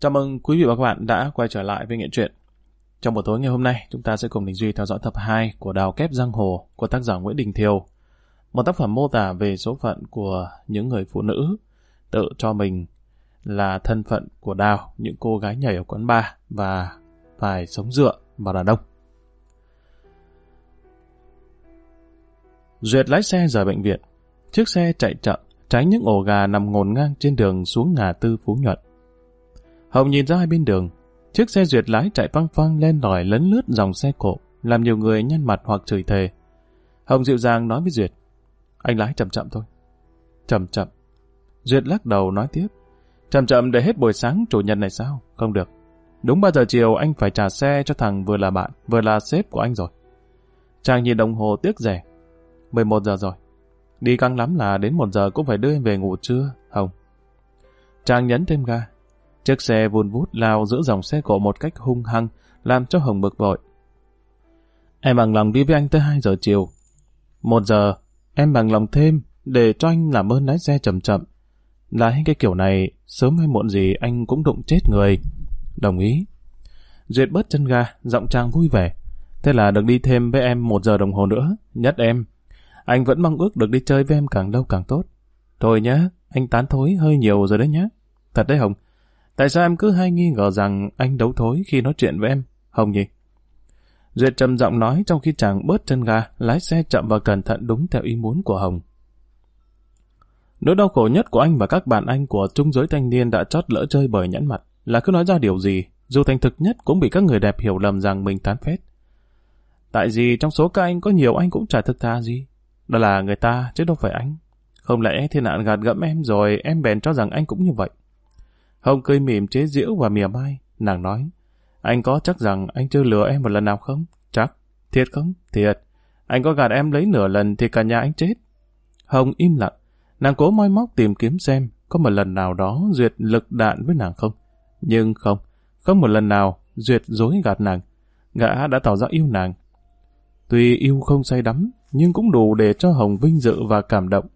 Chào mừng quý vị và các bạn đã quay trở lại với Nghệ truyện. Trong buổi tối ngày hôm nay, chúng ta sẽ cùng Đình Duy theo dõi tập 2 của Đào Kép Giang Hồ của tác giả Nguyễn Đình Thiều. Một tác phẩm mô tả về số phận của những người phụ nữ tự cho mình là thân phận của Đào, những cô gái nhảy ở quán bar và phải sống dựa vào đàn ông. Duyệt lái xe rời bệnh viện. Chiếc xe chạy chậm, tránh những ổ gà nằm ngổn ngang trên đường xuống ngã tư Phú Nhuận. Hồng nhìn ra hai bên đường, chiếc xe duyệt lái chạy phăng phăng lên lòi lấn lướt dòng xe cộ, làm nhiều người nhăn mặt hoặc chửi thề. Hồng dịu dàng nói với Duyệt, anh lái chậm chậm thôi. Chậm chậm. Duyệt lắc đầu nói tiếp, chậm chậm để hết buổi sáng chủ nhật này sao? Không được. Đúng 3 giờ chiều anh phải trả xe cho thằng vừa là bạn, vừa là sếp của anh rồi. Chàng nhìn đồng hồ tiếc rẻ. 11 giờ rồi. Đi căng lắm là đến 1 giờ cũng phải đưa em về ngủ trưa, Hồng. Chàng nhấn thêm ga, Chiếc xe vun vút lao giữa dòng xe cộ một cách hung hăng, làm cho Hồng bực bội. Em bằng lòng đi với anh tới 2 giờ chiều. Một giờ, em bằng lòng thêm để cho anh làm ơn lái xe chậm chậm. Lái cái kiểu này, sớm hay muộn gì anh cũng đụng chết người. Đồng ý. Duyệt bớt chân ga, giọng trang vui vẻ. Thế là được đi thêm với em một giờ đồng hồ nữa, nhất em. Anh vẫn mong ước được đi chơi với em càng lâu càng tốt. Thôi nhá, anh tán thối hơi nhiều rồi đấy nhá. Thật đấy Hồng, Tại sao em cứ hay nghi ngờ rằng anh đấu thối khi nói chuyện với em, Hồng nhỉ? Duyệt trầm giọng nói trong khi chàng bớt chân ga, lái xe chậm và cẩn thận đúng theo ý muốn của Hồng. Nỗi đau khổ nhất của anh và các bạn anh của trung giới thanh niên đã chót lỡ chơi bởi nhẫn mặt là cứ nói ra điều gì, dù thành thực nhất cũng bị các người đẹp hiểu lầm rằng mình tán phét. Tại vì trong số các anh có nhiều anh cũng chả thực tha gì. Đó là người ta chứ đâu phải anh. Không lẽ thiên nạn gạt gẫm em rồi em bèn cho rằng anh cũng như vậy. Hồng cười mỉm chế giễu và mỉa mai. Nàng nói, anh có chắc rằng anh chưa lừa em một lần nào không? Chắc. Thiệt không? Thiệt. Anh có gạt em lấy nửa lần thì cả nhà anh chết. Hồng im lặng. Nàng cố moi móc tìm kiếm xem có một lần nào đó Duyệt lực đạn với nàng không. Nhưng không. Không một lần nào Duyệt dối gạt nàng. Gã đã tỏ ra yêu nàng. Tuy yêu không say đắm, nhưng cũng đủ để cho Hồng vinh dự và cảm động.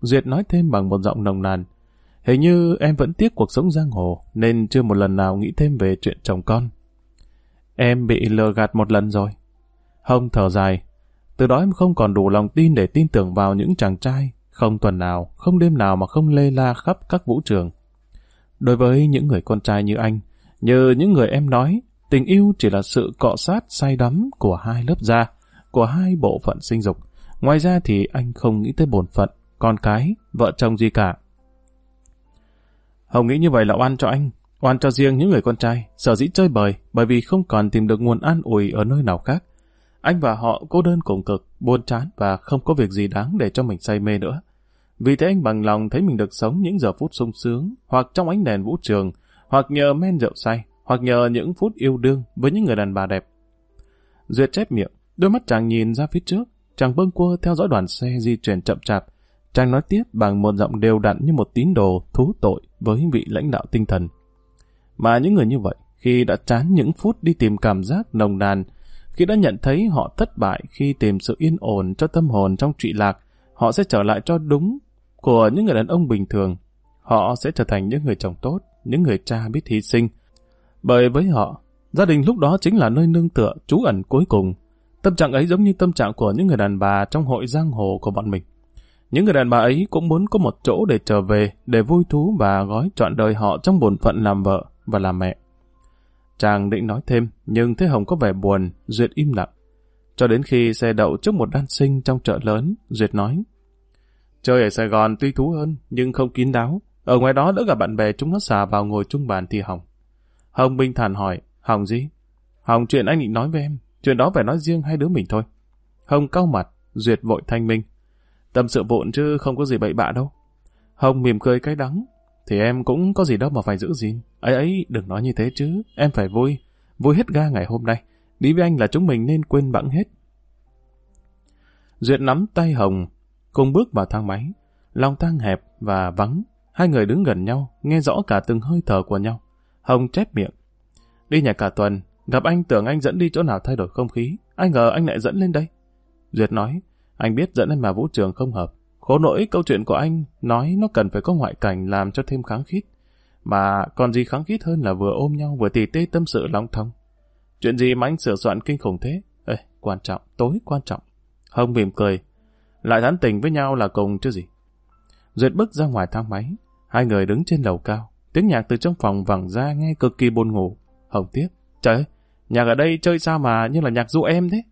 Duyệt nói thêm bằng một giọng nồng nàn. Hình như em vẫn tiếc cuộc sống giang hồ, nên chưa một lần nào nghĩ thêm về chuyện chồng con. Em bị lừa gạt một lần rồi. Hồng thở dài. Từ đó em không còn đủ lòng tin để tin tưởng vào những chàng trai, không tuần nào, không đêm nào mà không lê la khắp các vũ trường. Đối với những người con trai như anh, như những người em nói, tình yêu chỉ là sự cọ sát say đắm của hai lớp da, của hai bộ phận sinh dục. Ngoài ra thì anh không nghĩ tới bổn phận, con cái, vợ chồng gì cả. Hồng nghĩ như vậy là oan cho anh, oan cho riêng những người con trai, sở dĩ chơi bời bởi vì không còn tìm được nguồn an ủi ở nơi nào khác. Anh và họ cô đơn cùng cực, buồn chán và không có việc gì đáng để cho mình say mê nữa. Vì thế anh bằng lòng thấy mình được sống những giờ phút sung sướng, hoặc trong ánh đèn vũ trường, hoặc nhờ men rượu say, hoặc nhờ những phút yêu đương với những người đàn bà đẹp. Duyệt chép miệng, đôi mắt chàng nhìn ra phía trước, chàng bâng quơ theo dõi đoàn xe di chuyển chậm chạp, Chàng nói tiếp bằng một giọng đều đặn như một tín đồ thú tội với vị lãnh đạo tinh thần. Mà những người như vậy, khi đã chán những phút đi tìm cảm giác nồng nàn, khi đã nhận thấy họ thất bại khi tìm sự yên ổn cho tâm hồn trong trị lạc, họ sẽ trở lại cho đúng của những người đàn ông bình thường. Họ sẽ trở thành những người chồng tốt, những người cha biết hy sinh. Bởi với họ, gia đình lúc đó chính là nơi nương tựa, trú ẩn cuối cùng. Tâm trạng ấy giống như tâm trạng của những người đàn bà trong hội giang hồ của bọn mình. Những người đàn bà ấy cũng muốn có một chỗ để trở về, để vui thú và gói trọn đời họ trong bổn phận làm vợ và làm mẹ. Chàng định nói thêm, nhưng Thế Hồng có vẻ buồn, Duyệt im lặng. Cho đến khi xe đậu trước một đan sinh trong chợ lớn, Duyệt nói. Chơi ở Sài Gòn tuy thú hơn, nhưng không kín đáo. Ở ngoài đó đỡ gặp bạn bè chúng nó xà vào ngồi chung bàn thì Hồng. Hồng bình thản hỏi, Hồng gì? Hồng chuyện anh định nói với em, chuyện đó phải nói riêng hai đứa mình thôi. Hồng cau mặt, Duyệt vội thanh minh. Tâm sự vụn chứ không có gì bậy bạ đâu. Hồng mỉm cười cái đắng. Thì em cũng có gì đâu mà phải giữ gìn. Ấy ấy, đừng nói như thế chứ. Em phải vui. Vui hết ga ngày hôm nay. Đi với anh là chúng mình nên quên bẵng hết. Duyệt nắm tay Hồng, cùng bước vào thang máy. Lòng thang hẹp và vắng. Hai người đứng gần nhau, nghe rõ cả từng hơi thở của nhau. Hồng chép miệng. Đi nhà cả tuần, gặp anh tưởng anh dẫn đi chỗ nào thay đổi không khí. Ai ngờ anh lại dẫn lên đây. Duyệt nói, anh biết dẫn em vào vũ trường không hợp. Khổ nỗi câu chuyện của anh nói nó cần phải có ngoại cảnh làm cho thêm kháng khít. Mà còn gì kháng khít hơn là vừa ôm nhau vừa tỉ tê tâm sự long thông. Chuyện gì mà anh sửa soạn kinh khủng thế? Ê, quan trọng, tối quan trọng. Hồng mỉm cười. Lại thán tình với nhau là cùng chứ gì. Duyệt bước ra ngoài thang máy. Hai người đứng trên lầu cao. Tiếng nhạc từ trong phòng vẳng ra nghe cực kỳ buồn ngủ. Hồng tiếc. Trời ơi, nhạc ở đây chơi sao mà như là nhạc du em thế?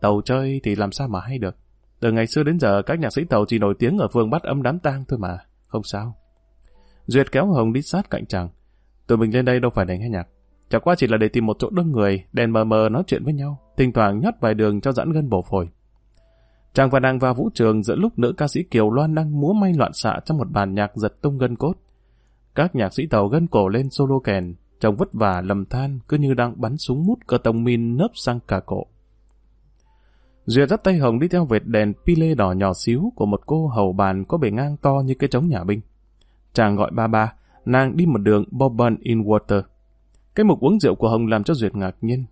Tàu chơi thì làm sao mà hay được. Từ ngày xưa đến giờ các nhạc sĩ tàu chỉ nổi tiếng ở phương bắt âm đám tang thôi mà. Không sao. Duyệt kéo Hồng đi sát cạnh chàng. Tụi mình lên đây đâu phải để nghe nhạc. Chẳng qua chỉ là để tìm một chỗ đông người, đèn mờ mờ nói chuyện với nhau, thỉnh thoảng nhót vài đường cho giãn gân bổ phổi. Chàng và nàng vào vũ trường giữa lúc nữ ca sĩ Kiều Loan đang múa may loạn xạ trong một bàn nhạc giật tung gân cốt. Các nhạc sĩ tàu gân cổ lên solo kèn, chồng vất vả lầm than cứ như đang bắn súng mút cơ tông min nớp sang cả cổ. Duyệt dắt tay Hồng đi theo vệt đèn pile đỏ nhỏ xíu của một cô hầu bàn có bề ngang to như cái trống nhà binh. Chàng gọi ba ba, nàng đi một đường bourbon in water. Cái mục uống rượu của Hồng làm cho Duyệt ngạc nhiên.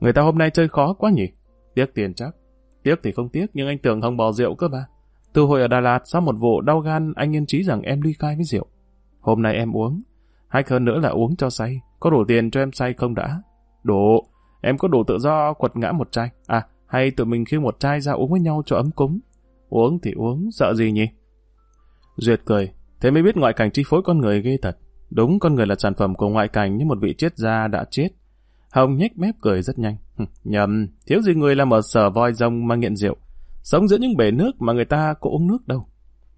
Người ta hôm nay chơi khó quá nhỉ? Tiếc tiền chắc. Tiếc thì không tiếc, nhưng anh tưởng Hồng bỏ rượu cơ mà. Từ hồi ở Đà Lạt, sau một vụ đau gan, anh yên trí rằng em ly khai với rượu. Hôm nay em uống. Hay hơn nữa là uống cho say. Có đủ tiền cho em say không đã? Đủ. Em có đủ tự do quật ngã một chai. À, hay tụi mình khiêng một chai ra uống với nhau cho ấm cúng. Uống thì uống, sợ gì nhỉ? Duyệt cười. Thế mới biết ngoại cảnh chi phối con người ghê thật. Đúng con người là sản phẩm của ngoại cảnh như một vị triết gia đã chết. Hồng nhếch mép cười rất nhanh. Nhầm, thiếu gì người làm ở sở voi rồng mà nghiện rượu. Sống giữa những bể nước mà người ta có uống nước đâu.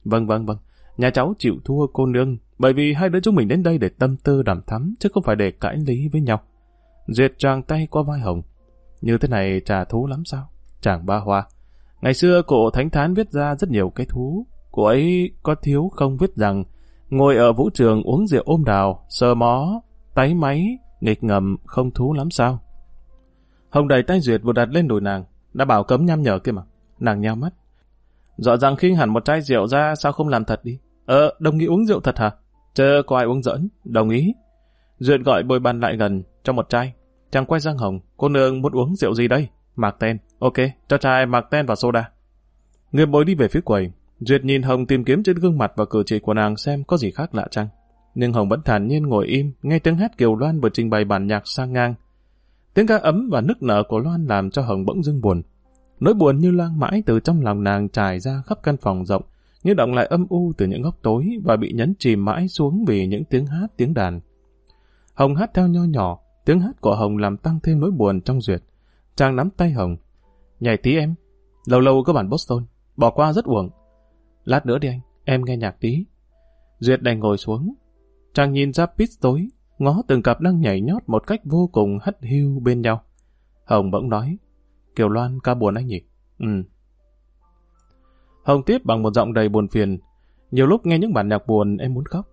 Vâng vâng vâng, nhà cháu chịu thua cô nương, bởi vì hai đứa chúng mình đến đây để tâm tư đàm thắm, chứ không phải để cãi lý với nhau. Duyệt tràng tay qua vai Hồng. Như thế này trà thú lắm sao? Chàng ba hoa. Ngày xưa cụ Thánh Thán viết ra rất nhiều cái thú. Cụ ấy có thiếu không viết rằng ngồi ở vũ trường uống rượu ôm đào, sờ mó, táy máy, nghịch ngầm không thú lắm sao? Hồng đầy tay Duyệt vừa đặt lên đùi nàng, đã bảo cấm nhăm nhở kia mà. Nàng nhao mắt. Rõ ràng khi hẳn một chai rượu ra sao không làm thật đi? Ờ, đồng ý uống rượu thật hả? Chờ có ai uống giỡn, đồng ý. Duyệt gọi bồi bàn lại gần, cho một chai. Chàng quay sang Hồng, cô nương muốn uống rượu gì đây? Mạc ten, ok, cho chai mạc ten và soda. Người bồi đi về phía quầy, Duyệt nhìn Hồng tìm kiếm trên gương mặt và cử chỉ của nàng xem có gì khác lạ chăng. Nhưng Hồng vẫn thản nhiên ngồi im, nghe tiếng hát Kiều Loan vừa trình bày bản nhạc sang ngang. Tiếng ca ấm và nức nở của Loan làm cho Hồng bỗng dưng buồn. Nỗi buồn như lang mãi từ trong lòng nàng trải ra khắp căn phòng rộng, như động lại âm u từ những góc tối và bị nhấn chìm mãi xuống vì những tiếng hát tiếng đàn. Hồng hát theo nho nhỏ, tiếng hát của Hồng làm tăng thêm nỗi buồn trong Duyệt. Chàng nắm tay Hồng. Nhảy tí em. Lâu lâu có bản Boston. Bỏ qua rất uổng. Lát nữa đi anh, em nghe nhạc tí. Duyệt đành ngồi xuống. Chàng nhìn ra pit tối, ngó từng cặp đang nhảy nhót một cách vô cùng hất hiu bên nhau. Hồng bỗng nói, Kiều Loan ca buồn anh nhỉ? Ừ. Hồng tiếp bằng một giọng đầy buồn phiền. Nhiều lúc nghe những bản nhạc buồn em muốn khóc.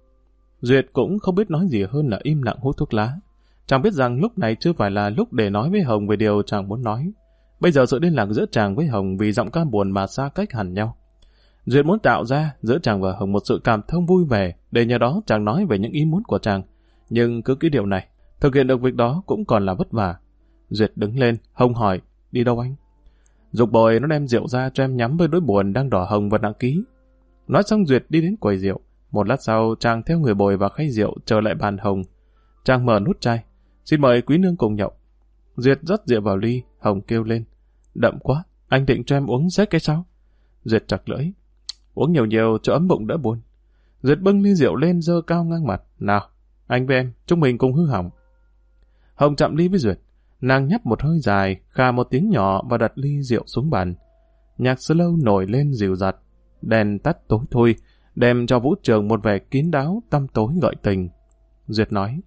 Duyệt cũng không biết nói gì hơn là im lặng hút thuốc lá. Chàng biết rằng lúc này chưa phải là lúc để nói với Hồng về điều chàng muốn nói. Bây giờ sự liên lạc giữa chàng với Hồng vì giọng ca buồn mà xa cách hẳn nhau. Duyệt muốn tạo ra giữa chàng và Hồng một sự cảm thông vui vẻ để nhờ đó chàng nói về những ý muốn của chàng. Nhưng cứ cái điều này, thực hiện được việc đó cũng còn là vất vả. Duyệt đứng lên, Hồng hỏi, đi đâu anh? Dục bồi nó đem rượu ra cho em nhắm với đôi buồn đang đỏ hồng và nặng ký. Nói xong Duyệt đi đến quầy rượu. Một lát sau, chàng theo người bồi và khay rượu trở lại bàn hồng. Chàng mở nút chai. Xin mời quý nương cùng nhậu. Duyệt rót rượu vào ly, Hồng kêu lên. Đậm quá, anh định cho em uống rét cái sao? Duyệt chặt lưỡi. Uống nhiều nhiều cho ấm bụng đỡ buồn. Duyệt bưng ly rượu lên dơ cao ngang mặt. Nào, anh với em, chúng mình cùng hư hỏng. Hồng chạm ly với Duyệt. Nàng nhấp một hơi dài, khà một tiếng nhỏ và đặt ly rượu xuống bàn. Nhạc slow nổi lên dịu dặt. Đèn tắt tối thui, đem cho vũ trường một vẻ kín đáo, tăm tối gợi tình. Duyệt nói.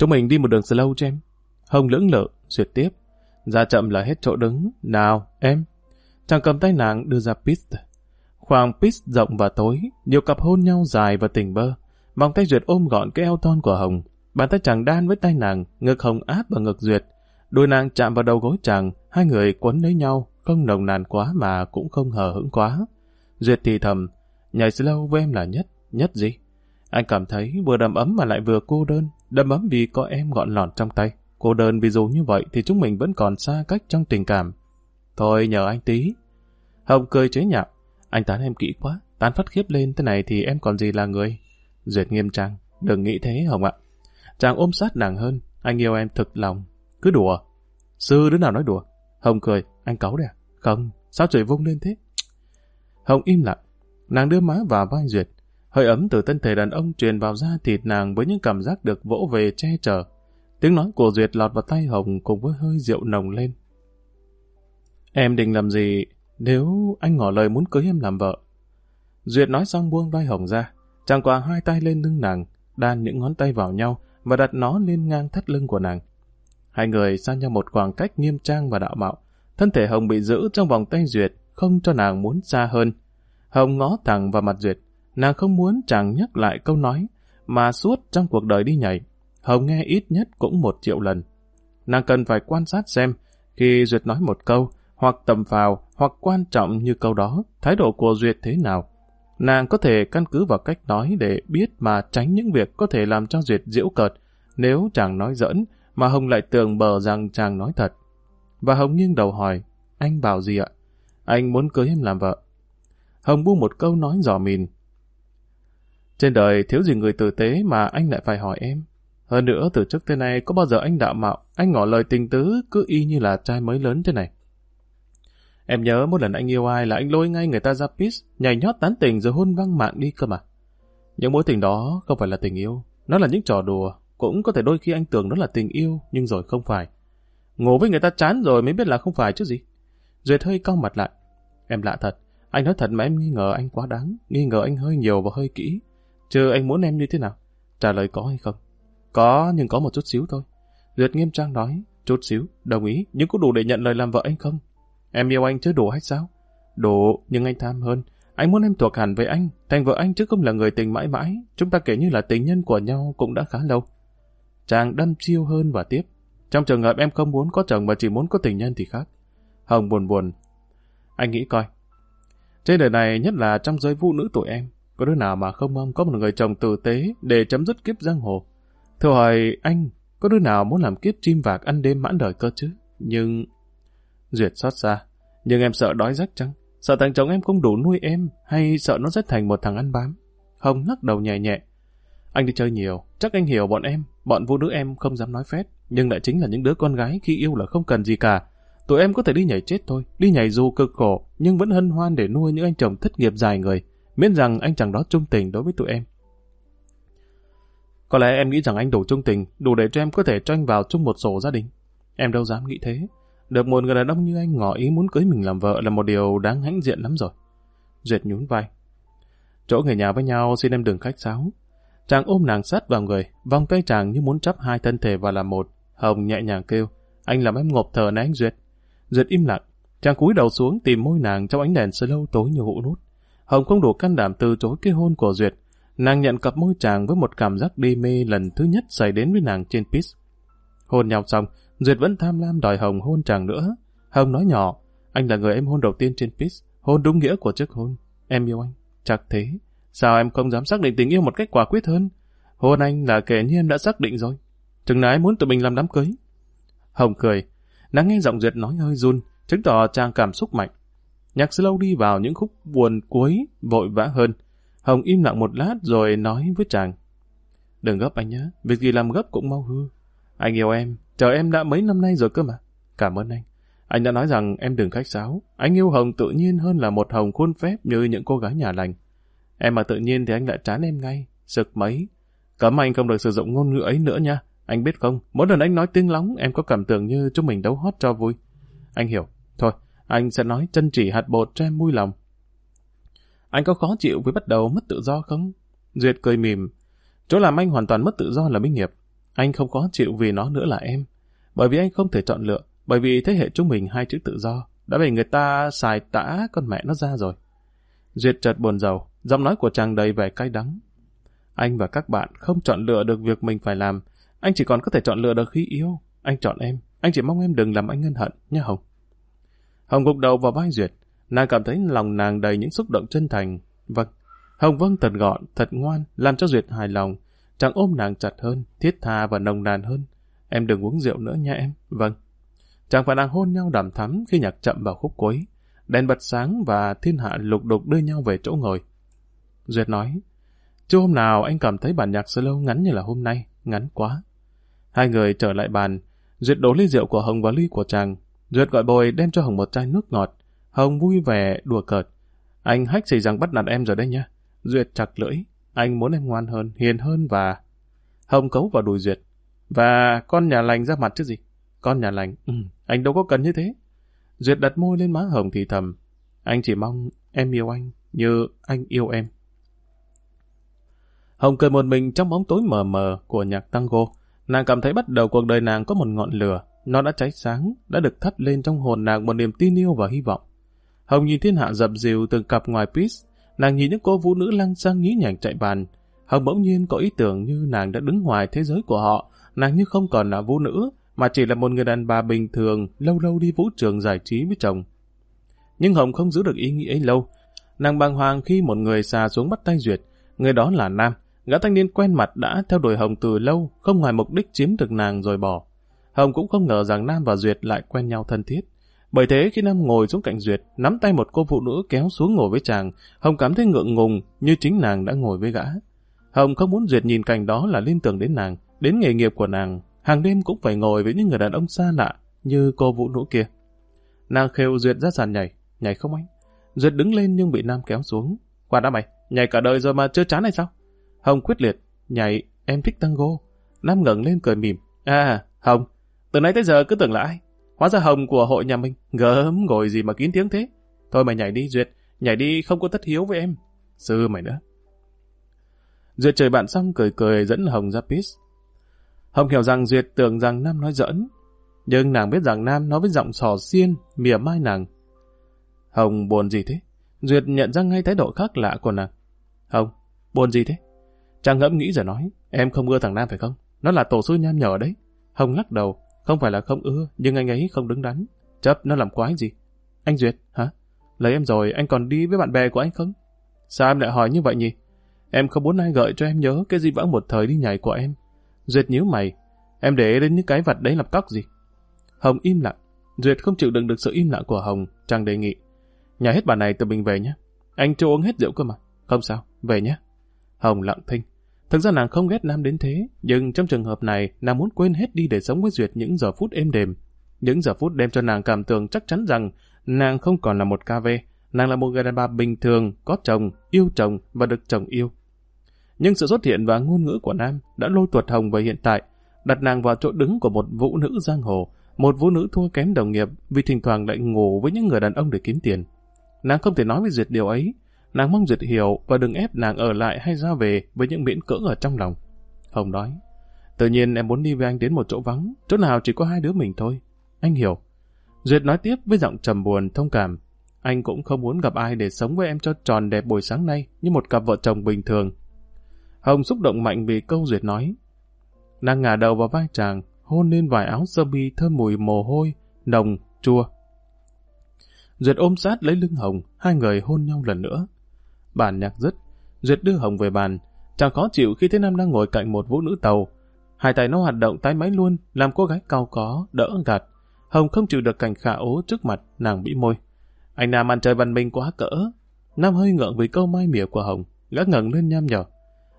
Chúng mình đi một đường slow cho em. Hồng lưỡng lự, Duyệt tiếp. Ra chậm là hết chỗ đứng. Nào, em. Chàng cầm tay nàng đưa ra pist. Khoảng pist rộng và tối, nhiều cặp hôn nhau dài và tình bơ. Vòng tay Duyệt ôm gọn cái eo thon của Hồng. Bàn tay chàng đan với tay nàng, ngực Hồng áp vào ngực Duyệt. Đôi nàng chạm vào đầu gối chàng, hai người quấn lấy nhau, không nồng nàn quá mà cũng không hờ hững quá. Duyệt thì thầm, nhảy slow với em là nhất, nhất gì? Anh cảm thấy vừa đầm ấm mà lại vừa cô đơn, đầm ấm vì có em gọn lọt trong tay. Cô đơn vì dù như vậy thì chúng mình vẫn còn xa cách trong tình cảm. Thôi nhờ anh tí. Hồng cười chế nhạo. Anh tán em kỹ quá, tán phát khiếp lên thế này thì em còn gì là người. Duyệt nghiêm trang, đừng nghĩ thế Hồng ạ. Chàng ôm sát nàng hơn, anh yêu em thực lòng. Cứ đùa. Sư đứa nào nói đùa? Hồng cười, anh cáu đấy à? Không, sao trời vung lên thế? Hồng im lặng, nàng đưa má vào vai Duyệt. Hơi ấm từ thân thể đàn ông truyền vào da thịt nàng với những cảm giác được vỗ về che chở. Tiếng nói của Duyệt lọt vào tay Hồng cùng với hơi rượu nồng lên. Em định làm gì nếu anh ngỏ lời muốn cưới em làm vợ? Duyệt nói xong buông vai Hồng ra. Chàng quàng hai tay lên lưng nàng, đan những ngón tay vào nhau và đặt nó lên ngang thắt lưng của nàng. Hai người xa nhau một khoảng cách nghiêm trang và đạo mạo. Thân thể Hồng bị giữ trong vòng tay Duyệt, không cho nàng muốn xa hơn. Hồng ngó thẳng vào mặt Duyệt. Nàng không muốn chàng nhắc lại câu nói, mà suốt trong cuộc đời đi nhảy. Hồng nghe ít nhất cũng một triệu lần. Nàng cần phải quan sát xem, khi Duyệt nói một câu, hoặc tầm phào, hoặc quan trọng như câu đó, thái độ của Duyệt thế nào. Nàng có thể căn cứ vào cách nói để biết mà tránh những việc có thể làm cho Duyệt diễu cợt, nếu chàng nói giỡn, mà Hồng lại tưởng bờ rằng chàng nói thật. Và Hồng nghiêng đầu hỏi, anh bảo gì ạ? Anh muốn cưới em làm vợ. Hồng buông một câu nói dò mìn. Trên đời thiếu gì người tử tế mà anh lại phải hỏi em. Hơn nữa, từ trước tới nay có bao giờ anh đạo mạo, anh ngỏ lời tình tứ cứ y như là trai mới lớn thế này. Em nhớ một lần anh yêu ai là anh lôi ngay người ta ra pis, nhảy nhót tán tình rồi hôn văng mạng đi cơ mà. Những mối tình đó không phải là tình yêu, nó là những trò đùa, cũng có thể đôi khi anh tưởng nó là tình yêu, nhưng rồi không phải. Ngủ với người ta chán rồi mới biết là không phải chứ gì. Duyệt hơi cong mặt lại. Em lạ thật, anh nói thật mà em nghi ngờ anh quá đáng, nghi ngờ anh hơi nhiều và hơi kỹ. Chứ anh muốn em như thế nào? Trả lời có hay không? Có, nhưng có một chút xíu thôi. Duyệt nghiêm trang nói, chút xíu, đồng ý, nhưng có đủ để nhận lời làm vợ anh không? Em yêu anh chứ đủ hay sao? Đủ, nhưng anh tham hơn. Anh muốn em thuộc hẳn với anh, thành vợ anh chứ không là người tình mãi mãi. Chúng ta kể như là tình nhân của nhau cũng đã khá lâu. Chàng đâm chiêu hơn và tiếp. Trong trường hợp em không muốn có chồng mà chỉ muốn có tình nhân thì khác. Hồng buồn buồn. Anh nghĩ coi. Trên đời này nhất là trong giới phụ nữ tuổi em, có đứa nào mà không mong có một người chồng tử tế để chấm dứt kiếp giang hồ. Thưa hỏi anh, có đứa nào muốn làm kiếp chim vạc ăn đêm mãn đời cơ chứ? Nhưng... Duyệt xót xa. Nhưng em sợ đói rách chăng? Sợ thằng chồng em không đủ nuôi em, hay sợ nó sẽ thành một thằng ăn bám? Hồng lắc đầu nhẹ nhẹ. Anh đi chơi nhiều, chắc anh hiểu bọn em, bọn phụ nữ em không dám nói phét, nhưng lại chính là những đứa con gái khi yêu là không cần gì cả. Tụi em có thể đi nhảy chết thôi, đi nhảy dù cực khổ, nhưng vẫn hân hoan để nuôi những anh chồng thất nghiệp dài người, miễn rằng anh chẳng đó trung tình đối với tụi em. Có lẽ em nghĩ rằng anh đủ trung tình, đủ để cho em có thể cho anh vào chung một sổ gia đình. Em đâu dám nghĩ thế. Được một người đàn ông như anh ngỏ ý muốn cưới mình làm vợ là một điều đáng hãnh diện lắm rồi. Duyệt nhún vai. Chỗ người nhà với nhau xin em đừng khách sáo. Chàng ôm nàng sát vào người, vòng tay chàng như muốn chắp hai thân thể vào làm một. Hồng nhẹ nhàng kêu, anh làm em ngộp thở này anh Duyệt. Duyệt im lặng, chàng cúi đầu xuống tìm môi nàng trong ánh đèn slow lâu tối như hũ nút. Hồng không đủ can đảm từ chối cái hôn của Duyệt. Nàng nhận cặp môi chàng với một cảm giác đi mê lần thứ nhất xảy đến với nàng trên pis. Hôn nhau xong, Duyệt vẫn tham lam đòi Hồng hôn chàng nữa. Hồng nói nhỏ, anh là người em hôn đầu tiên trên pis, hôn đúng nghĩa của chức hôn. Em yêu anh, chắc thế. Sao em không dám xác định tình yêu một cách quả quyết hơn? Hôn anh là kẻ như em đã xác định rồi. Chừng nào muốn tụi mình làm đám cưới. Hồng cười, nàng nghe giọng Duyệt nói hơi run, chứng tỏ chàng cảm xúc mạnh. Nhạc slow đi vào những khúc buồn cuối, vội vã hơn. Hồng im lặng một lát rồi nói với chàng. Đừng gấp anh nhé, việc gì làm gấp cũng mau hư. Anh yêu em, chờ em đã mấy năm nay rồi cơ mà. Cảm ơn anh. Anh đã nói rằng em đừng khách sáo. Anh yêu Hồng tự nhiên hơn là một Hồng khuôn phép như những cô gái nhà lành. Em mà tự nhiên thì anh lại chán em ngay. Sực mấy. Cấm anh không được sử dụng ngôn ngữ ấy nữa nha. Anh biết không, mỗi lần anh nói tiếng lóng, em có cảm tưởng như chúng mình đấu hót cho vui. Anh hiểu. Thôi, anh sẽ nói chân chỉ hạt bột cho em vui lòng. Anh có khó chịu với bắt đầu mất tự do không? Duyệt cười mỉm. Chỗ làm anh hoàn toàn mất tự do là minh nghiệp. Anh không khó chịu vì nó nữa là em. Bởi vì anh không thể chọn lựa. Bởi vì thế hệ chúng mình hai chữ tự do. Đã bị người ta xài tã con mẹ nó ra rồi. Duyệt chợt buồn rầu Giọng nói của chàng đầy vẻ cay đắng. Anh và các bạn không chọn lựa được việc mình phải làm. Anh chỉ còn có thể chọn lựa được khi yêu. Anh chọn em. Anh chỉ mong em đừng làm anh ngân hận, nhé Hồng. Hồng gục đầu vào vai Duyệt. Nàng cảm thấy lòng nàng đầy những xúc động chân thành. Vâng. Hồng vâng thật gọn, thật ngoan, làm cho Duyệt hài lòng. Chàng ôm nàng chặt hơn, thiết tha và nồng nàn hơn. Em đừng uống rượu nữa nha em. Vâng. Chàng và nàng hôn nhau đàm thắm khi nhạc chậm vào khúc cuối. Đèn bật sáng và thiên hạ lục đục đưa nhau về chỗ ngồi. Duyệt nói, chưa hôm nào anh cảm thấy bản nhạc slow ngắn như là hôm nay, ngắn quá. Hai người trở lại bàn, Duyệt đổ ly rượu của Hồng vào ly của chàng. Duyệt gọi bồi đem cho Hồng một chai nước ngọt. Hồng vui vẻ, đùa cợt. Anh hách gì rằng bắt nạt em rồi đấy nhá. Duyệt chặt lưỡi. Anh muốn em ngoan hơn, hiền hơn và... Hồng cấu vào đùi Duyệt. Và con nhà lành ra mặt chứ gì? Con nhà lành, ừ, anh đâu có cần như thế. Duyệt đặt môi lên má Hồng thì thầm. Anh chỉ mong em yêu anh như anh yêu em. Hồng cười một mình trong bóng tối mờ mờ của nhạc tango. Nàng cảm thấy bắt đầu cuộc đời nàng có một ngọn lửa. Nó đã cháy sáng, đã được thắp lên trong hồn nàng một niềm tin yêu và hy vọng. Hồng nhìn thiên hạ dập dìu từng cặp ngoài pis. Nàng nhìn những cô vũ nữ lăng sang nhí nhảnh chạy bàn. Hồng bỗng nhiên có ý tưởng như nàng đã đứng ngoài thế giới của họ. Nàng như không còn là vũ nữ, mà chỉ là một người đàn bà bình thường, lâu lâu đi vũ trường giải trí với chồng. Nhưng Hồng không giữ được ý nghĩ ấy lâu. Nàng bàng hoàng khi một người xà xuống bắt tay Duyệt. Người đó là Nam. Gã thanh niên quen mặt đã theo đuổi Hồng từ lâu, không ngoài mục đích chiếm được nàng rồi bỏ. Hồng cũng không ngờ rằng Nam và Duyệt lại quen nhau thân thiết. Bởi thế khi Nam ngồi xuống cạnh Duyệt, nắm tay một cô phụ nữ kéo xuống ngồi với chàng, Hồng cảm thấy ngượng ngùng như chính nàng đã ngồi với gã. Hồng không muốn Duyệt nhìn cảnh đó là liên tưởng đến nàng, đến nghề nghiệp của nàng. Hàng đêm cũng phải ngồi với những người đàn ông xa lạ như cô phụ nữ kia. Nàng khêu Duyệt ra sàn nhảy, nhảy không anh? Duyệt đứng lên nhưng bị Nam kéo xuống. Qua đã mày, nhảy cả đời rồi mà chưa chán hay sao? Hồng quyết liệt, nhảy, em thích tango. Nam ngẩng lên cười mỉm. À, Hồng, từ nãy tới giờ cứ tưởng là ai? Hóa ra Hồng của hội nhà mình, gớm ngồi gì mà kín tiếng thế. Thôi mày nhảy đi Duyệt, nhảy đi không có tất hiếu với em. Sư mày nữa. Duyệt trời bạn xong cười cười dẫn Hồng ra pis. Hồng hiểu rằng Duyệt tưởng rằng Nam nói giỡn. Nhưng nàng biết rằng Nam nói với giọng sò xiên, mỉa mai nàng. Hồng buồn gì thế? Duyệt nhận ra ngay thái độ khác lạ của nàng. Hồng, buồn gì thế? Trang ngẫm nghĩ rồi nói, em không ưa thằng Nam phải không? Nó là tổ sư nham nhở đấy. Hồng lắc đầu, không phải là không ưa, nhưng anh ấy không đứng đắn. Chấp nó làm quái gì? Anh Duyệt, hả? Lấy em rồi, anh còn đi với bạn bè của anh không? Sao em lại hỏi như vậy nhỉ? Em không muốn ai gợi cho em nhớ cái gì vãng một thời đi nhảy của em. Duyệt nhíu mày, em để đến những cái vật đấy làm tóc gì? Hồng im lặng. Duyệt không chịu đựng được sự im lặng của Hồng, Trang đề nghị. Nhà hết bà này tự mình về nhé. Anh chưa uống hết rượu cơ mà. Không sao, về nhé. Hồng lặng thinh. Thực ra nàng không ghét Nam đến thế, nhưng trong trường hợp này, nàng muốn quên hết đi để sống với Duyệt những giờ phút êm đềm. Những giờ phút đem cho nàng cảm tưởng chắc chắn rằng nàng không còn là một ca vê, nàng là một người đàn bà bình thường, có chồng, yêu chồng và được chồng yêu. Nhưng sự xuất hiện và ngôn ngữ của Nam đã lôi tuột Hồng về hiện tại, đặt nàng vào chỗ đứng của một vũ nữ giang hồ, một vũ nữ thua kém đồng nghiệp vì thỉnh thoảng lại ngủ với những người đàn ông để kiếm tiền. Nàng không thể nói với Duyệt điều ấy, Nàng mong Duyệt hiểu và đừng ép nàng ở lại hay ra về với những miễn cưỡng ở trong lòng. Hồng nói, tự nhiên em muốn đi với anh đến một chỗ vắng, chỗ nào chỉ có hai đứa mình thôi. Anh hiểu. Duyệt nói tiếp với giọng trầm buồn, thông cảm. Anh cũng không muốn gặp ai để sống với em cho tròn đẹp buổi sáng nay như một cặp vợ chồng bình thường. Hồng xúc động mạnh vì câu Duyệt nói. Nàng ngả đầu vào vai chàng, hôn lên vài áo sơ mi thơm mùi mồ hôi, nồng, chua. Duyệt ôm sát lấy lưng Hồng, hai người hôn nhau lần nữa. Bản nhạc dứt, Duyệt đưa Hồng về bàn. Chàng khó chịu khi thấy Nam đang ngồi cạnh một vũ nữ tàu. Hai tay nó hoạt động tái máy luôn, làm cô gái cao có, đỡ gạt. Hồng không chịu được cảnh khả ố trước mặt, nàng bĩ môi. Anh Nam ăn chơi văn minh quá cỡ. Nam hơi ngượng vì câu mai mỉa của Hồng, gã ngẩng lên nham nhở.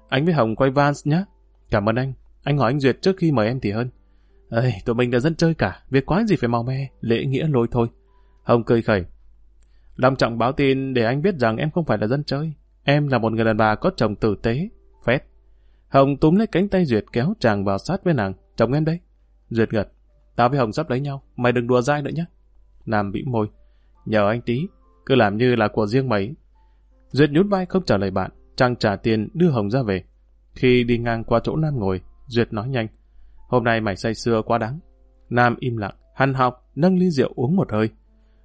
Anh với Hồng quay Vans nhé. Cảm ơn anh. Anh hỏi anh Duyệt trước khi mời em thì hơn. Ê, tụi mình đã dân chơi cả, việc quái gì phải mau me, lễ nghĩa lôi thôi. Hồng cười khẩy. Long trọng báo tin để anh biết rằng em không phải là dân chơi. Em là một người đàn bà có chồng tử tế, phét. Hồng túm lấy cánh tay Duyệt kéo chàng vào sát với nàng. Chồng em đây. Duyệt gật. Tao với Hồng sắp lấy nhau. Mày đừng đùa dai nữa nhé. Nam bĩu môi. Nhờ anh tí. Cứ làm như là của riêng mày. Duyệt nhún vai không trả lời bạn. Chàng trả tiền đưa Hồng ra về. Khi đi ngang qua chỗ Nam ngồi, Duyệt nói nhanh. Hôm nay mày say sưa quá đáng. Nam im lặng, hằn học, nâng ly rượu uống một hơi.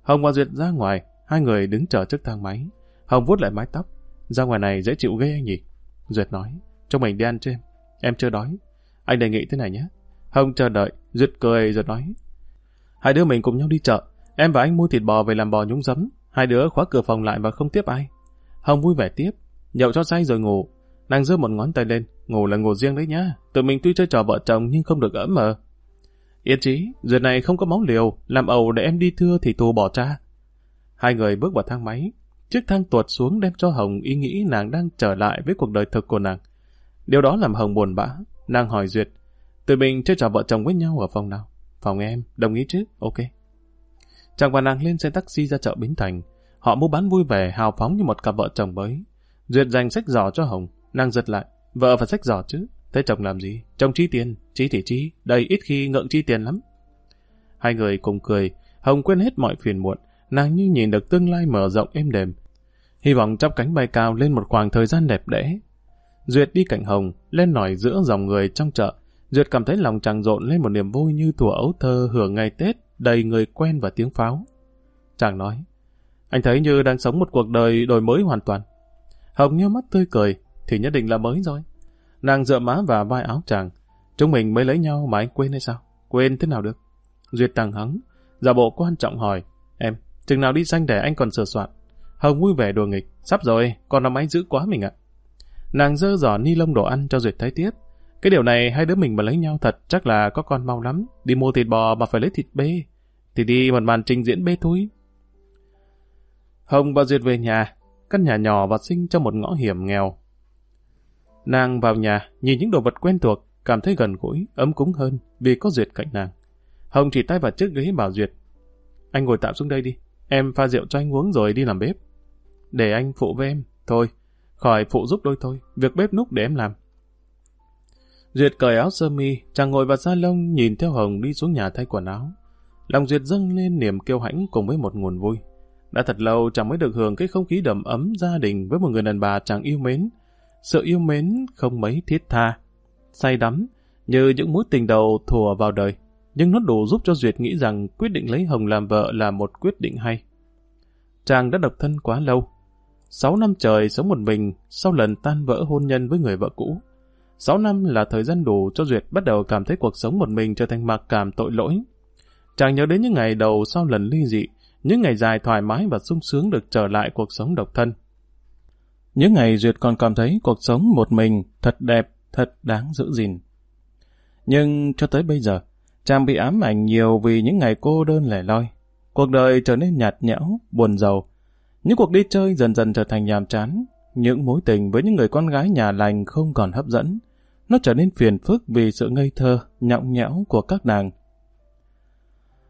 Hồng và Duyệt ra ngoài, Hai người đứng chờ trước thang máy. Hồng vuốt lại mái tóc. Ra ngoài này dễ chịu ghê anh nhỉ? Duyệt nói. Cho mình đi ăn cho em. Em chưa đói. Anh đề nghị thế này nhé. Hồng chờ đợi. Duyệt cười rồi nói. Hai đứa mình cùng nhau đi chợ. Em và anh mua thịt bò về làm bò nhúng giấm. Hai đứa khóa cửa phòng lại và không tiếp ai. Hồng vui vẻ tiếp. Nhậu cho say rồi ngủ. Nàng giơ một ngón tay lên. Ngủ là ngủ riêng đấy nhá. Tụi mình tuy chơi trò vợ chồng nhưng không được ấm mờ. Yên trí, giờ này không có máu liều, làm ẩu để em đi thưa thì tù bỏ cha. Hai người bước vào thang máy. chiếc thang tuột xuống đem cho Hồng ý nghĩ nàng đang trở lại với cuộc đời thực của nàng. Điều đó làm Hồng buồn bã. Nàng hỏi Duyệt, tụi mình chơi trò vợ chồng với nhau ở phòng nào? Phòng em, đồng ý chứ? Ok. Chàng và nàng lên xe taxi ra chợ Bến Thành. Họ mua bán vui vẻ, hào phóng như một cặp vợ chồng mới. Duyệt dành sách giỏ cho Hồng. Nàng giật lại. Vợ phải sách giỏ chứ. Thế chồng làm gì? Chồng chi tiền. Chi thì chi. Đây ít khi ngượng chi tiền lắm. Hai người cùng cười. Hồng quên hết mọi phiền muộn. Nàng như nhìn được tương lai mở rộng êm đềm. Hy vọng trong cánh bay cao lên một khoảng thời gian đẹp đẽ. Duyệt đi cạnh Hồng, lên nổi giữa dòng người trong chợ. Duyệt cảm thấy lòng chàng rộn lên một niềm vui như thủa ấu thơ hưởng ngày Tết, đầy người quen và tiếng pháo. Chàng nói, anh thấy như đang sống một cuộc đời đổi mới hoàn toàn. Hồng nghe mắt tươi cười, thì nhất định là mới rồi. Nàng dựa má và vai áo chàng. Chúng mình mới lấy nhau mà anh quên hay sao? Quên thế nào được? Duyệt tàng hắng, giả bộ quan trọng hỏi, em, chừng nào đi xanh để anh còn sửa soạn. Hồng vui vẻ đùa nghịch, sắp rồi, con năm máy giữ quá mình ạ. Nàng dơ giỏ ni lông đồ ăn cho Duyệt thấy tiếp. Cái điều này hai đứa mình mà lấy nhau thật chắc là có con mau lắm. Đi mua thịt bò mà phải lấy thịt bê. Thì đi một màn trình diễn bê thôi. Hồng và Duyệt về nhà. Căn nhà nhỏ và xinh trong một ngõ hiểm nghèo. Nàng vào nhà, nhìn những đồ vật quen thuộc, cảm thấy gần gũi, ấm cúng hơn vì có Duyệt cạnh nàng. Hồng chỉ tay vào chiếc ghế bảo Duyệt. Anh ngồi tạm xuống đây đi. Em pha rượu cho anh uống rồi đi làm bếp. Để anh phụ với em. Thôi, khỏi phụ giúp đôi thôi. Việc bếp núc để em làm. Duyệt cởi áo sơ mi, chàng ngồi vào salon nhìn theo Hồng đi xuống nhà thay quần áo. Lòng Duyệt dâng lên niềm kiêu hãnh cùng với một nguồn vui. Đã thật lâu chàng mới được hưởng cái không khí đầm ấm gia đình với một người đàn bà chàng yêu mến. Sự yêu mến không mấy thiết tha, say đắm, như những mối tình đầu thùa vào đời. Nhưng nó đủ giúp cho Duyệt nghĩ rằng quyết định lấy Hồng làm vợ là một quyết định hay. Chàng đã độc thân quá lâu. Sáu năm trời sống một mình sau lần tan vỡ hôn nhân với người vợ cũ. Sáu năm là thời gian đủ cho Duyệt bắt đầu cảm thấy cuộc sống một mình trở thành mặc cảm tội lỗi. Chàng nhớ đến những ngày đầu sau lần ly dị, những ngày dài thoải mái và sung sướng được trở lại cuộc sống độc thân. Những ngày Duyệt còn cảm thấy cuộc sống một mình thật đẹp, thật đáng giữ gìn. Nhưng cho tới bây giờ, chàng bị ám ảnh nhiều vì những ngày cô đơn lẻ loi. Cuộc đời trở nên nhạt nhẽo, buồn giàu. Những cuộc đi chơi dần dần trở thành nhàm chán. Những mối tình với những người con gái nhà lành không còn hấp dẫn. Nó trở nên phiền phức vì sự ngây thơ, nhọng nhẽo của các nàng.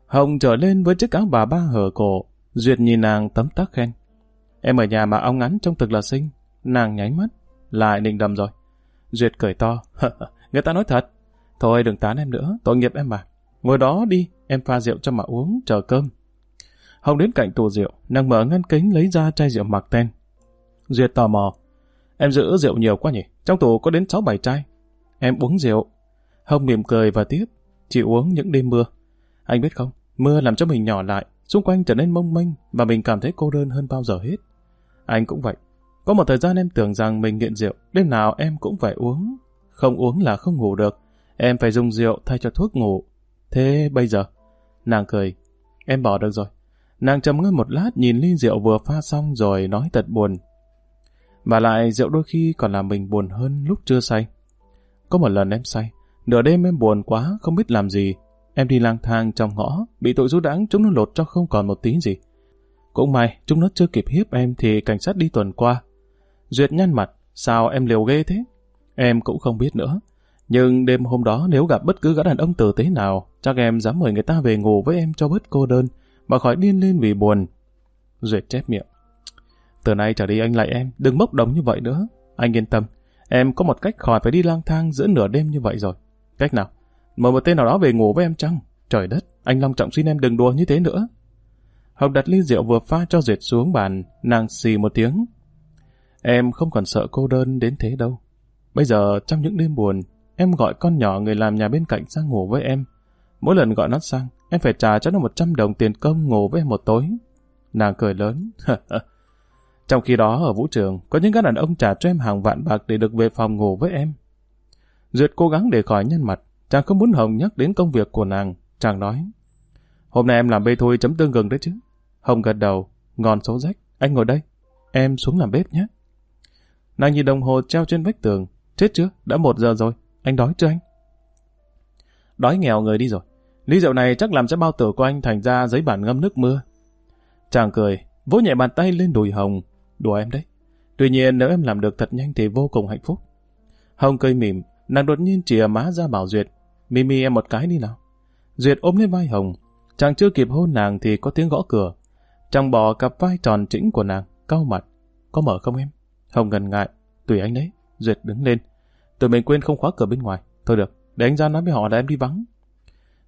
Hồng trở lên với chiếc áo bà ba hở cổ. Duyệt nhìn nàng tấm tắc khen. Em ở nhà mà ông ngắn trông thực là xinh. Nàng nháy mắt. Lại định đầm rồi. Duyệt cười to. Người ta nói thật. Thôi đừng tán em nữa, tội nghiệp em mà. Ngồi đó đi, em pha rượu cho mà uống, chờ cơm. Hồng đến cạnh tủ rượu, nàng mở ngăn kính lấy ra chai rượu mặc ten. Duyệt tò mò. Em giữ rượu nhiều quá nhỉ? Trong tủ có đến 6-7 chai. Em uống rượu. Hồng mỉm cười và tiếp. chỉ uống những đêm mưa. Anh biết không, mưa làm cho mình nhỏ lại, xung quanh trở nên mông mênh và mình cảm thấy cô đơn hơn bao giờ hết. Anh cũng vậy. Có một thời gian em tưởng rằng mình nghiện rượu, đêm nào em cũng phải uống. Không uống là không ngủ được. Em phải dùng rượu thay cho thuốc ngủ. Thế bây giờ? Nàng cười. Em bỏ được rồi. Nàng trầm ngâm một lát nhìn ly rượu vừa pha xong rồi nói thật buồn. Và lại rượu đôi khi còn làm mình buồn hơn lúc chưa say. Có một lần em say, nửa đêm em buồn quá, không biết làm gì. Em đi lang thang trong ngõ, bị tội rú đáng chúng nó lột cho không còn một tí gì. Cũng may, chúng nó chưa kịp hiếp em thì cảnh sát đi tuần qua. Duyệt nhăn mặt, sao em liều ghê thế? Em cũng không biết nữa. Nhưng đêm hôm đó nếu gặp bất cứ gã đàn ông tử tế nào, chắc em dám mời người ta về ngủ với em cho bớt cô đơn, mà khỏi điên lên vì buồn. Duyệt chép miệng. Từ nay trở đi anh lại em, đừng bốc đồng như vậy nữa. Anh yên tâm, em có một cách khỏi phải đi lang thang giữa nửa đêm như vậy rồi. Cách nào? Mời một tên nào đó về ngủ với em chăng? Trời đất, anh Long Trọng xin em đừng đùa như thế nữa. Hồng đặt ly rượu vừa pha cho Duyệt xuống bàn, nàng xì một tiếng. Em không còn sợ cô đơn đến thế đâu. Bây giờ trong những đêm buồn, em gọi con nhỏ người làm nhà bên cạnh sang ngủ với em. Mỗi lần gọi nó sang, em phải trả cho nó 100 đồng tiền công ngủ với em một tối. Nàng cười lớn. Trong khi đó ở vũ trường, có những các đàn ông trả cho em hàng vạn bạc để được về phòng ngủ với em. Duyệt cố gắng để khỏi nhân mặt, chàng không muốn Hồng nhắc đến công việc của nàng. Chàng nói, hôm nay em làm bê thôi chấm tương gừng đấy chứ. Hồng gật đầu, ngon số rách, anh ngồi đây, em xuống làm bếp nhé. Nàng nhìn đồng hồ treo trên vách tường, chết chưa, đã một giờ rồi, anh đói chưa anh? Đói nghèo người đi rồi, ly rượu này chắc làm cho bao tử của anh thành ra giấy bản ngâm nước mưa. Chàng cười, vỗ nhẹ bàn tay lên đùi Hồng. Đùa em đấy. Tuy nhiên nếu em làm được thật nhanh thì vô cùng hạnh phúc. Hồng cười mỉm, nàng đột nhiên chìa má ra bảo Duyệt. Mimi em một cái đi nào. Duyệt ôm lấy vai Hồng. Chàng chưa kịp hôn nàng thì có tiếng gõ cửa. Chàng bỏ cặp vai tròn trĩnh của nàng, cau mặt. Có mở không em? Hồng ngần ngại. Tùy anh đấy. Duyệt đứng lên. Tụi mình quên không khóa cửa bên ngoài. Thôi được, để anh ra nói với họ là em đi vắng.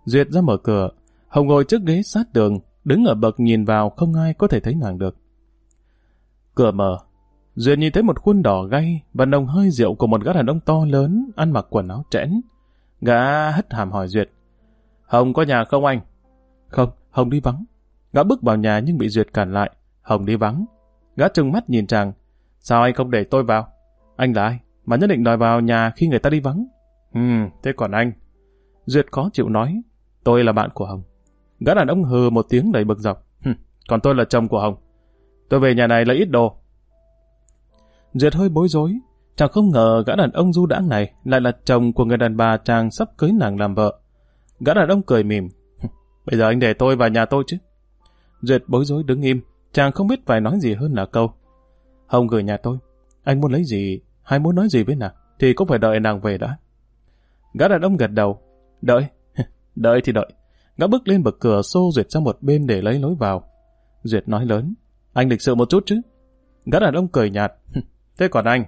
Duyệt ra mở cửa. Hồng ngồi trước ghế sát đường, đứng ở bậc nhìn vào không ai có thể thấy nàng được. Cửa mở. Duyệt nhìn thấy một khuôn đỏ gay và nồng hơi rượu của một gã đàn ông to lớn ăn mặc quần áo trẽn. Gã hất hàm hỏi Duyệt. Hồng có nhà không anh? Không, Hồng đi vắng. Gã bước vào nhà nhưng bị Duyệt cản lại. Hồng đi vắng. Gã trừng mắt nhìn chàng. Sao anh không để tôi vào? Anh là ai? Mà nhất định đòi vào nhà khi người ta đi vắng. Ừ, thế còn anh? Duyệt khó chịu nói. Tôi là bạn của Hồng. Gã đàn ông hừ một tiếng đầy bực dọc. còn tôi là chồng của Hồng. Tôi về nhà này lấy ít đồ. Duyệt hơi bối rối. Chàng không ngờ gã đàn ông du đãng này lại là chồng của người đàn bà chàng sắp cưới nàng làm vợ. Gã đàn ông cười mỉm. Bây giờ anh để tôi vào nhà tôi chứ. Duyệt bối rối đứng im. Chàng không biết phải nói gì hơn là câu. Hồng gửi nhà tôi. Anh muốn lấy gì, hay muốn nói gì với nàng, thì cũng phải đợi nàng về đã. Gã đàn ông gật đầu. Đợi. đợi thì đợi. Gã bước lên bậc cửa xô Duyệt sang một bên để lấy lối vào. Duyệt nói lớn. Anh lịch sự một chút chứ. Gã đàn ông cười nhạt. Thế còn anh?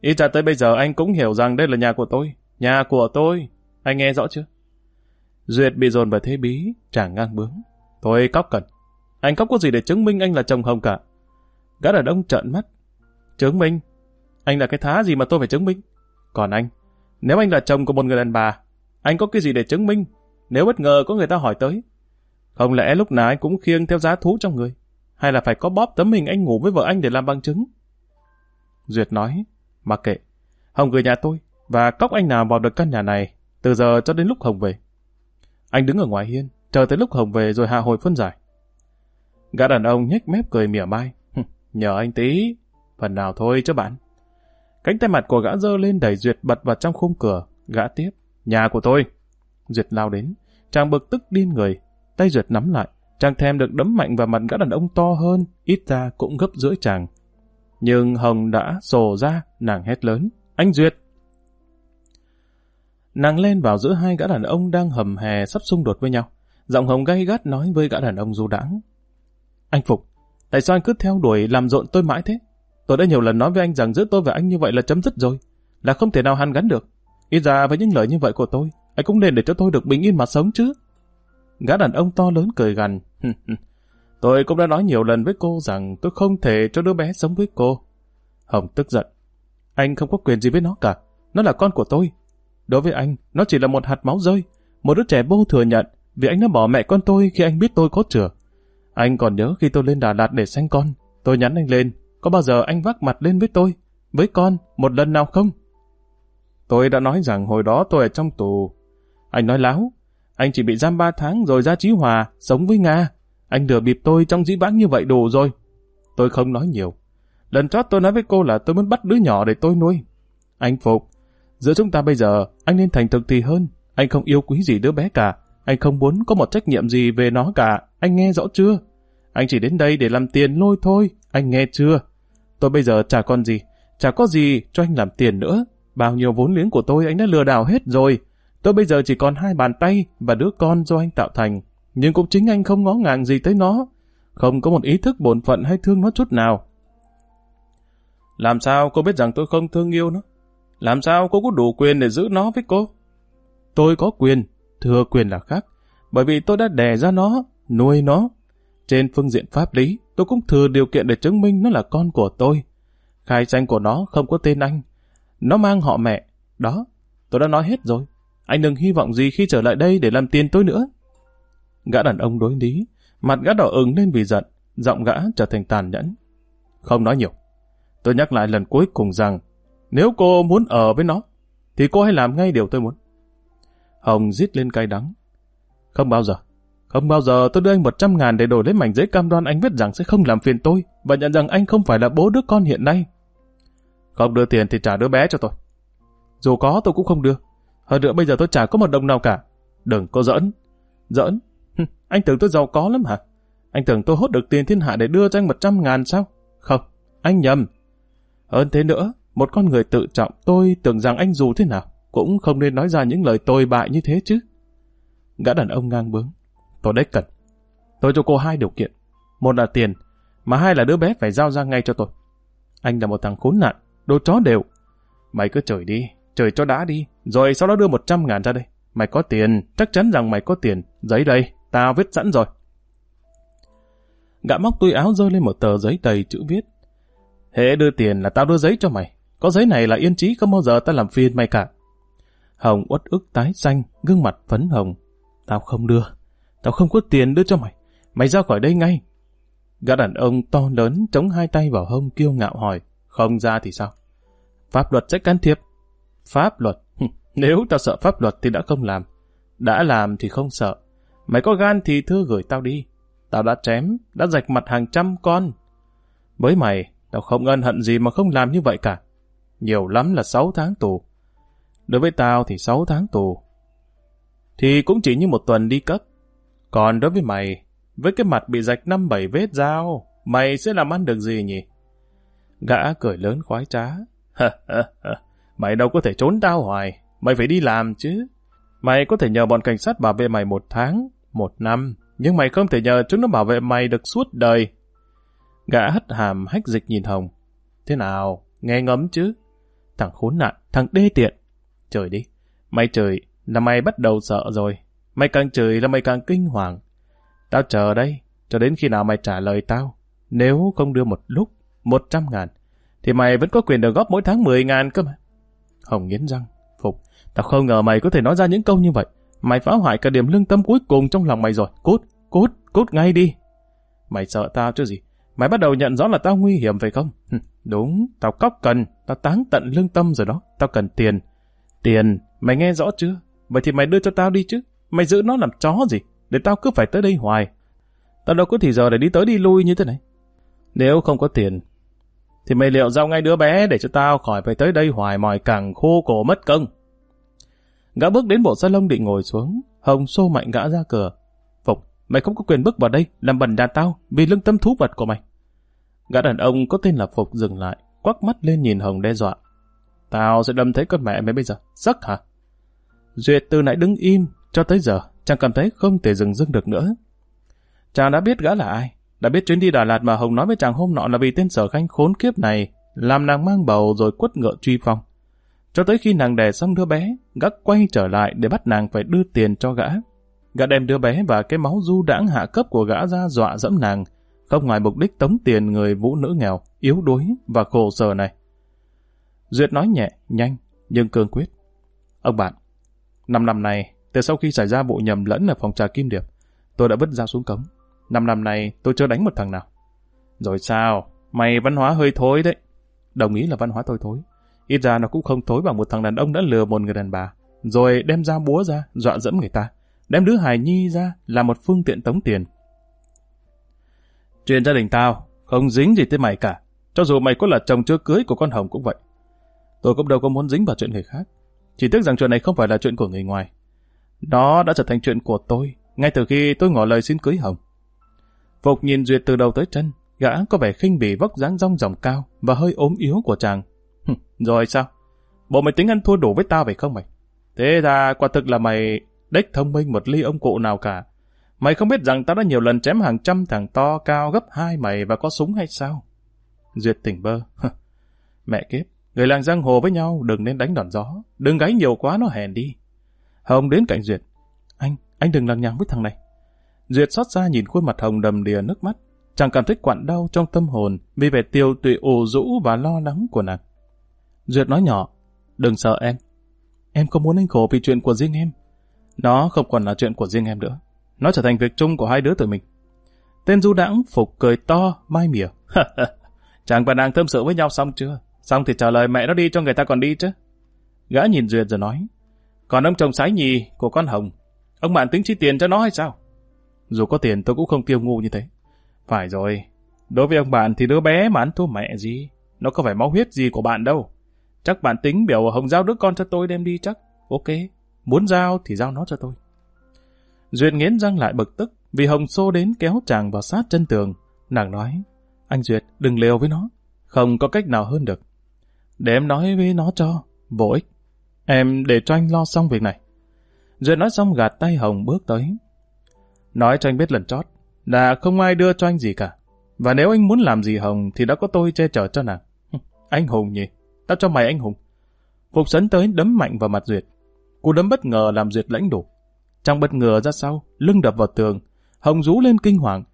ý ra tới bây giờ anh cũng hiểu rằng đây là nhà của tôi. Nhà của tôi. Anh nghe rõ chưa? Duyệt bị dồn vào thế bí, chàng ngang bướng. Tôi cóc cần. Anh cóc có gì để chứng minh anh là chồng Hồng cả? Gã đàn ông trợn mắt. Chứng minh? Anh là cái thá gì mà tôi phải chứng minh? Còn anh, nếu anh là chồng của một người đàn bà, anh có cái gì để chứng minh? Nếu bất ngờ có người ta hỏi tới, không lẽ lúc nào anh cũng khiêng theo giá thú trong người? Hay là phải có bóp tấm hình anh ngủ với vợ anh để làm bằng chứng? Duyệt nói, mặc kệ, Hồng gửi nhà tôi, và cóc anh nào vào được căn nhà này, từ giờ cho đến lúc Hồng về. Anh đứng ở ngoài hiên, chờ tới lúc Hồng về rồi hạ hồi phân giải. Gã đàn ông nhếch mép cười mỉa mai. Nhờ anh tí, phần nào thôi chứ bạn. Cánh tay mặt của gã dơ lên đẩy Duyệt bật vào trong khung cửa. Gã tiếp. Nhà của tôi. Duyệt lao đến. Chàng bực tức điên người. Tay Duyệt nắm lại. Chàng thèm được đấm mạnh vào mặt gã đàn ông to hơn. Ít ra cũng gấp rưỡi chàng. Nhưng Hồng đã sổ ra. Nàng hét lớn. Anh Duyệt! Nàng lên vào giữa hai gã đàn ông đang hầm hè sắp xung đột với nhau. Giọng Hồng gay gắt nói với gã đàn ông du đãng. Anh Phục, tại sao anh cứ theo đuổi làm rộn tôi mãi thế? Tôi đã nhiều lần nói với anh rằng giữa tôi và anh như vậy là chấm dứt rồi. Là không thể nào hàn gắn được. Ít ra với những lời như vậy của tôi, anh cũng nên để cho tôi được bình yên mà sống chứ. Gã đàn ông to lớn cười gằn. tôi cũng đã nói nhiều lần với cô rằng tôi không thể cho đứa bé sống với cô. Hồng tức giận. Anh không có quyền gì với nó cả. Nó là con của tôi. Đối với anh, nó chỉ là một hạt máu rơi. Một đứa trẻ vô thừa nhận vì anh đã bỏ mẹ con tôi khi anh biết tôi có chữa. Anh còn nhớ khi tôi lên Đà Lạt để sanh con. Tôi nhắn anh lên, có bao giờ anh vác mặt lên với tôi, với con, một lần nào không? Tôi đã nói rằng hồi đó tôi ở trong tù. Anh nói láo, anh chỉ bị giam 3 tháng rồi ra trí Hòa, sống với Nga. Anh lừa bịp tôi trong dĩ vãng như vậy đủ rồi. Tôi không nói nhiều. Lần chót tôi nói với cô là tôi muốn bắt đứa nhỏ để tôi nuôi. Anh Phục, giữa chúng ta bây giờ, anh nên thành thực thì hơn. Anh không yêu quý gì đứa bé cả. Anh không muốn có một trách nhiệm gì về nó cả. Anh nghe rõ chưa? Anh chỉ đến đây để làm tiền lôi thôi. Anh nghe chưa? Tôi bây giờ chả còn gì, chả có gì cho anh làm tiền nữa. Bao nhiêu vốn liếng của tôi anh đã lừa đảo hết rồi. Tôi bây giờ chỉ còn hai bàn tay và đứa con do anh tạo thành. Nhưng cũng chính anh không ngó ngàng gì tới nó. Không có một ý thức bổn phận hay thương nó chút nào. Làm sao cô biết rằng tôi không thương yêu nó? Làm sao cô có đủ quyền để giữ nó với cô? Tôi có quyền, thừa quyền là khác. Bởi vì tôi đã đẻ ra nó, nuôi nó. Trên phương diện pháp lý, tôi cũng thừa điều kiện để chứng minh nó là con của tôi. Khai danh của nó không có tên anh. Nó mang họ mẹ. Đó, tôi đã nói hết rồi. Anh đừng hy vọng gì khi trở lại đây để làm tiền tôi nữa. Gã đàn ông đối lý, mặt gã đỏ ửng lên vì giận, giọng gã trở thành tàn nhẫn. Không nói nhiều. Tôi nhắc lại lần cuối cùng rằng, nếu cô muốn ở với nó, thì cô hãy làm ngay điều tôi muốn. Hồng rít lên cay đắng. Không bao giờ. Không bao giờ tôi đưa anh 100 ngàn để đổi lấy mảnh giấy cam đoan anh biết rằng sẽ không làm phiền tôi và nhận rằng anh không phải là bố đứa con hiện nay. Không đưa tiền thì trả đứa bé cho tôi. Dù có tôi cũng không đưa. Hơn nữa bây giờ tôi chả có một đồng nào cả. Đừng có giỡn. Giỡn? anh tưởng tôi giàu có lắm hả? Anh tưởng tôi hốt được tiền thiên hạ để đưa cho anh 100 ngàn sao? Không, anh nhầm. Hơn thế nữa, một con người tự trọng tôi tưởng rằng anh dù thế nào, cũng không nên nói ra những lời tồi bại như thế chứ. Gã đàn ông ngang bướng. Tôi đấy cần. Tôi cho cô hai điều kiện. Một là tiền, mà hai là đứa bé phải giao ra ngay cho tôi. Anh là một thằng khốn nạn, đồ chó đều. Mày cứ chửi đi, chửi cho đã đi, rồi sau đó đưa 100 ngàn ra đây. Mày có tiền, chắc chắn rằng mày có tiền. Giấy đây, tao viết sẵn rồi. Gã móc túi áo rơi lên một tờ giấy đầy chữ viết. Hễ đưa tiền là tao đưa giấy cho mày. Có giấy này là yên trí không bao giờ tao làm phiền mày cả. Hồng uất ức tái xanh, gương mặt phấn hồng. Tao không đưa. Tao không có tiền đưa cho mày. Mày ra khỏi đây ngay. Gã đàn ông to lớn chống hai tay vào hông kiêu ngạo hỏi. Không ra thì sao? Pháp luật sẽ can thiệp. Pháp luật? Nếu tao sợ pháp luật thì đã không làm. Đã làm thì không sợ. Mày có gan thì thư gửi tao đi. Tao đã chém, đã rạch mặt hàng trăm con. Với mày, tao không ân hận gì mà không làm như vậy cả. Nhiều lắm là 6 tháng tù. Đối với tao thì 6 tháng tù. Thì cũng chỉ như một tuần đi cấp. Còn đối với mày, với cái mặt bị rạch năm bảy vết dao, mày sẽ làm ăn được gì nhỉ? Gã cười lớn khoái trá. mày đâu có thể trốn tao hoài, mày phải đi làm chứ. Mày có thể nhờ bọn cảnh sát bảo vệ mày một tháng, một năm, nhưng mày không thể nhờ chúng nó bảo vệ mày được suốt đời. Gã hất hàm hách dịch nhìn Hồng. Thế nào, nghe ngấm chứ? Thằng khốn nạn, thằng đê tiện. Trời đi, mày trời là mày bắt đầu sợ rồi. Mày càng chửi là mày càng kinh hoàng. Tao chờ đây, cho đến khi nào mày trả lời tao. Nếu không đưa một lúc, một trăm ngàn, thì mày vẫn có quyền được góp mỗi tháng mười ngàn cơ mà. Hồng nghiến răng, Phục, tao không ngờ mày có thể nói ra những câu như vậy. Mày phá hoại cả điểm lương tâm cuối cùng trong lòng mày rồi. Cút, cút, cút ngay đi. Mày sợ tao chứ gì? Mày bắt đầu nhận rõ là tao nguy hiểm phải không? Đúng, tao cóc cần, tao táng tận lương tâm rồi đó. Tao cần tiền. Tiền, mày nghe rõ chưa? Vậy thì mày đưa cho tao đi chứ. Mày giữ nó làm chó gì? Để tao cứ phải tới đây hoài. Tao đâu có thì giờ để đi tới đi lui như thế này. Nếu không có tiền, thì mày liệu giao ngay đứa bé để cho tao khỏi phải tới đây hoài mỏi càng khô cổ mất công. Gã bước đến bộ salon định ngồi xuống, Hồng xô mạnh gã ra cửa. Phục, mày không có quyền bước vào đây, làm bẩn đàn tao, vì lương tâm thú vật của mày. Gã đàn ông có tên là Phục dừng lại, quắc mắt lên nhìn Hồng đe dọa. Tao sẽ đâm thấy con mẹ mày bây giờ, sắc hả? Duyệt từ nãy đứng im, cho tới giờ, chàng cảm thấy không thể dừng dưng được nữa. Chàng đã biết gã là ai, đã biết chuyến đi Đà Lạt mà Hồng nói với chàng hôm nọ là vì tên sở khanh khốn kiếp này, làm nàng mang bầu rồi quất ngựa truy phong. Cho tới khi nàng đẻ xong đứa bé, gã quay trở lại để bắt nàng phải đưa tiền cho gã. Gã đem đứa bé và cái máu du đãng hạ cấp của gã ra dọa dẫm nàng, không ngoài mục đích tống tiền người vũ nữ nghèo, yếu đuối và khổ sở này. Duyệt nói nhẹ, nhanh, nhưng cương quyết. Ông bạn, năm năm này, từ sau khi xảy ra vụ nhầm lẫn ở phòng trà Kim Điệp, tôi đã vứt dao xuống cống. Năm năm này, tôi chưa đánh một thằng nào. Rồi sao? Mày văn hóa hơi thối đấy. Đồng ý là văn hóa tôi thối. Ít ra nó cũng không thối bằng một thằng đàn ông đã lừa một người đàn bà. Rồi đem dao búa ra, dọa dẫm người ta. Đem đứa hài nhi ra là một phương tiện tống tiền. Chuyện gia đình tao, không dính gì tới mày cả. Cho dù mày có là chồng chưa cưới của con Hồng cũng vậy. Tôi cũng đâu có muốn dính vào chuyện người khác. Chỉ tiếc rằng chuyện này không phải là chuyện của người ngoài đó đã trở thành chuyện của tôi, ngay từ khi tôi ngỏ lời xin cưới Hồng. Phục nhìn Duyệt từ đầu tới chân, gã có vẻ khinh bỉ vóc dáng rong ròng cao và hơi ốm yếu của chàng. Rồi sao? Bộ mày tính ăn thua đủ với tao phải không mày? Thế ra quả thực là mày đếch thông minh một ly ông cụ nào cả. Mày không biết rằng tao đã nhiều lần chém hàng trăm thằng to cao gấp hai mày và có súng hay sao? Duyệt tỉnh bơ. Mẹ kiếp, người làng giang hồ với nhau đừng nên đánh đòn gió. Đừng gáy nhiều quá nó hèn đi. Hồng đến cạnh Duyệt. Anh, anh đừng lằng nhằng với thằng này. Duyệt xót xa nhìn khuôn mặt Hồng đầm đìa nước mắt. Chàng cảm thấy quặn đau trong tâm hồn vì vẻ tiêu tụy ủ rũ và lo lắng của nàng. Duyệt nói nhỏ, đừng sợ em. Em không muốn anh khổ vì chuyện của riêng em. Nó không còn là chuyện của riêng em nữa. Nó trở thành việc chung của hai đứa tụi mình. Tên du đãng phục cười to, mai mỉa. Chàng và nàng tâm sự với nhau xong chưa? Xong thì trả lời mẹ nó đi cho người ta còn đi chứ. Gã nhìn Duyệt rồi nói. Còn ông chồng sái nhì của con Hồng, ông bạn tính chi tiền cho nó hay sao? Dù có tiền tôi cũng không tiêu ngu như thế. Phải rồi, đối với ông bạn thì đứa bé mà ăn thua mẹ gì. Nó có phải máu huyết gì của bạn đâu. Chắc bạn tính biểu Hồng giao đứa con cho tôi đem đi chắc. Ok, muốn giao thì giao nó cho tôi. Duyệt nghiến răng lại bực tức Vì Hồng xô đến kéo chàng vào sát chân tường. Nàng nói, anh Duyệt đừng liều với nó. Không có cách nào hơn được. Để em nói với nó cho, vô ích. Em để cho anh lo xong việc này. Duyệt nói xong gạt tay Hồng bước tới. Nói cho anh biết lần chót, là không ai đưa cho anh gì cả. Và nếu anh muốn làm gì Hồng thì đã có tôi che chở cho nàng. Anh Hùng nhỉ? Tao cho mày anh Hùng. Phục sấn tới đấm mạnh vào mặt Duyệt. Cú đấm bất ngờ làm Duyệt lãnh đủ. Trong bất ngờ ra sau, lưng đập vào tường. Hồng rú lên kinh hoàng.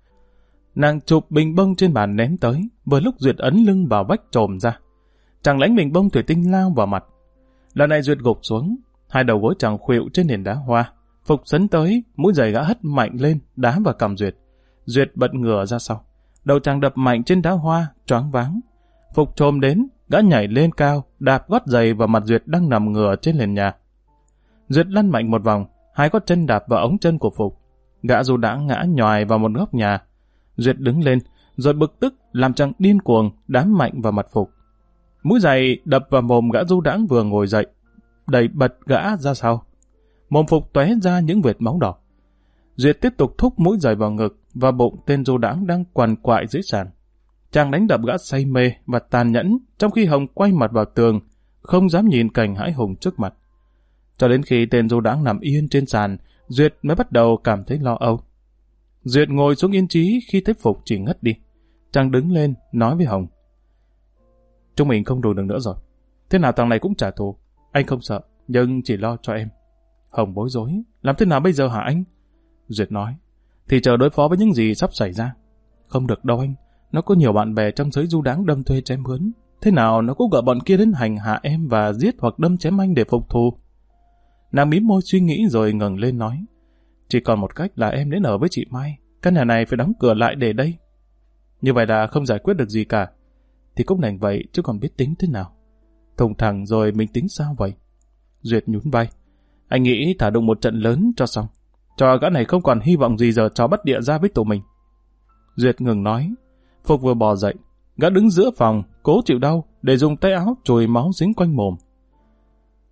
Nàng chụp bình bông trên bàn ném tới, vừa lúc Duyệt ấn lưng vào vách trồm ra. Chàng lãnh bình bông thủy tinh lao vào mặt. Lần này Duyệt gục xuống, hai đầu gối chàng khuỵu trên nền đá hoa. Phục sấn tới, mũi giày gã hất mạnh lên, đá và cầm Duyệt. Duyệt bật ngửa ra sau. Đầu chàng đập mạnh trên đá hoa, choáng váng. Phục trồm đến, gã nhảy lên cao, đạp gót giày vào mặt Duyệt đang nằm ngửa trên nền nhà. Duyệt lăn mạnh một vòng, hai gót chân đạp vào ống chân của Phục. Gã dù đã ngã nhòi vào một góc nhà. Duyệt đứng lên, rồi bực tức làm chàng điên cuồng đám mạnh vào mặt Phục. Mũi giày đập vào mồm gã du đãng vừa ngồi dậy, đẩy bật gã ra sau. Mồm Phục tóe ra những vệt máu đỏ. Duyệt tiếp tục thúc mũi giày vào ngực và bụng tên du đãng đang quằn quại dưới sàn. Chàng đánh đập gã say mê và tàn nhẫn trong khi Hồng quay mặt vào tường, không dám nhìn cảnh hãi hùng trước mặt. Cho đến khi tên du đãng nằm yên trên sàn, Duyệt mới bắt đầu cảm thấy lo âu. Duyệt ngồi xuống yên trí khi thấy Phục chỉ ngất đi. Chàng đứng lên, nói với Hồng. Chúng mình không đùa được nữa rồi. Thế nào thằng này cũng trả thù. Anh không sợ, nhưng chỉ lo cho em. Hồng bối rối. Làm thế nào bây giờ hả anh? Duyệt nói. Thì chờ đối phó với những gì sắp xảy ra. Không được đâu anh. Nó có nhiều bạn bè trong giới du đáng đâm thuê chém mướn. Thế nào nó cũng gọi bọn kia đến hành hạ em và giết hoặc đâm chém anh để phục thù. Nàng mím môi suy nghĩ rồi ngẩng lên nói. Chỉ còn một cách là em đến ở với chị Mai. Căn nhà này phải đóng cửa lại để đây. Như vậy là không giải quyết được gì cả. Thì cũng đành vậy chứ còn biết tính thế nào. Thùng thẳng rồi mình tính sao vậy? Duyệt nhún vai. Anh nghĩ thả đụng một trận lớn cho xong. Cho gã này không còn hy vọng gì giờ cho bắt địa ra với tụi mình. Duyệt ngừng nói. Phục vừa bò dậy. Gã đứng giữa phòng, cố chịu đau, để dùng tay áo chùi máu dính quanh mồm.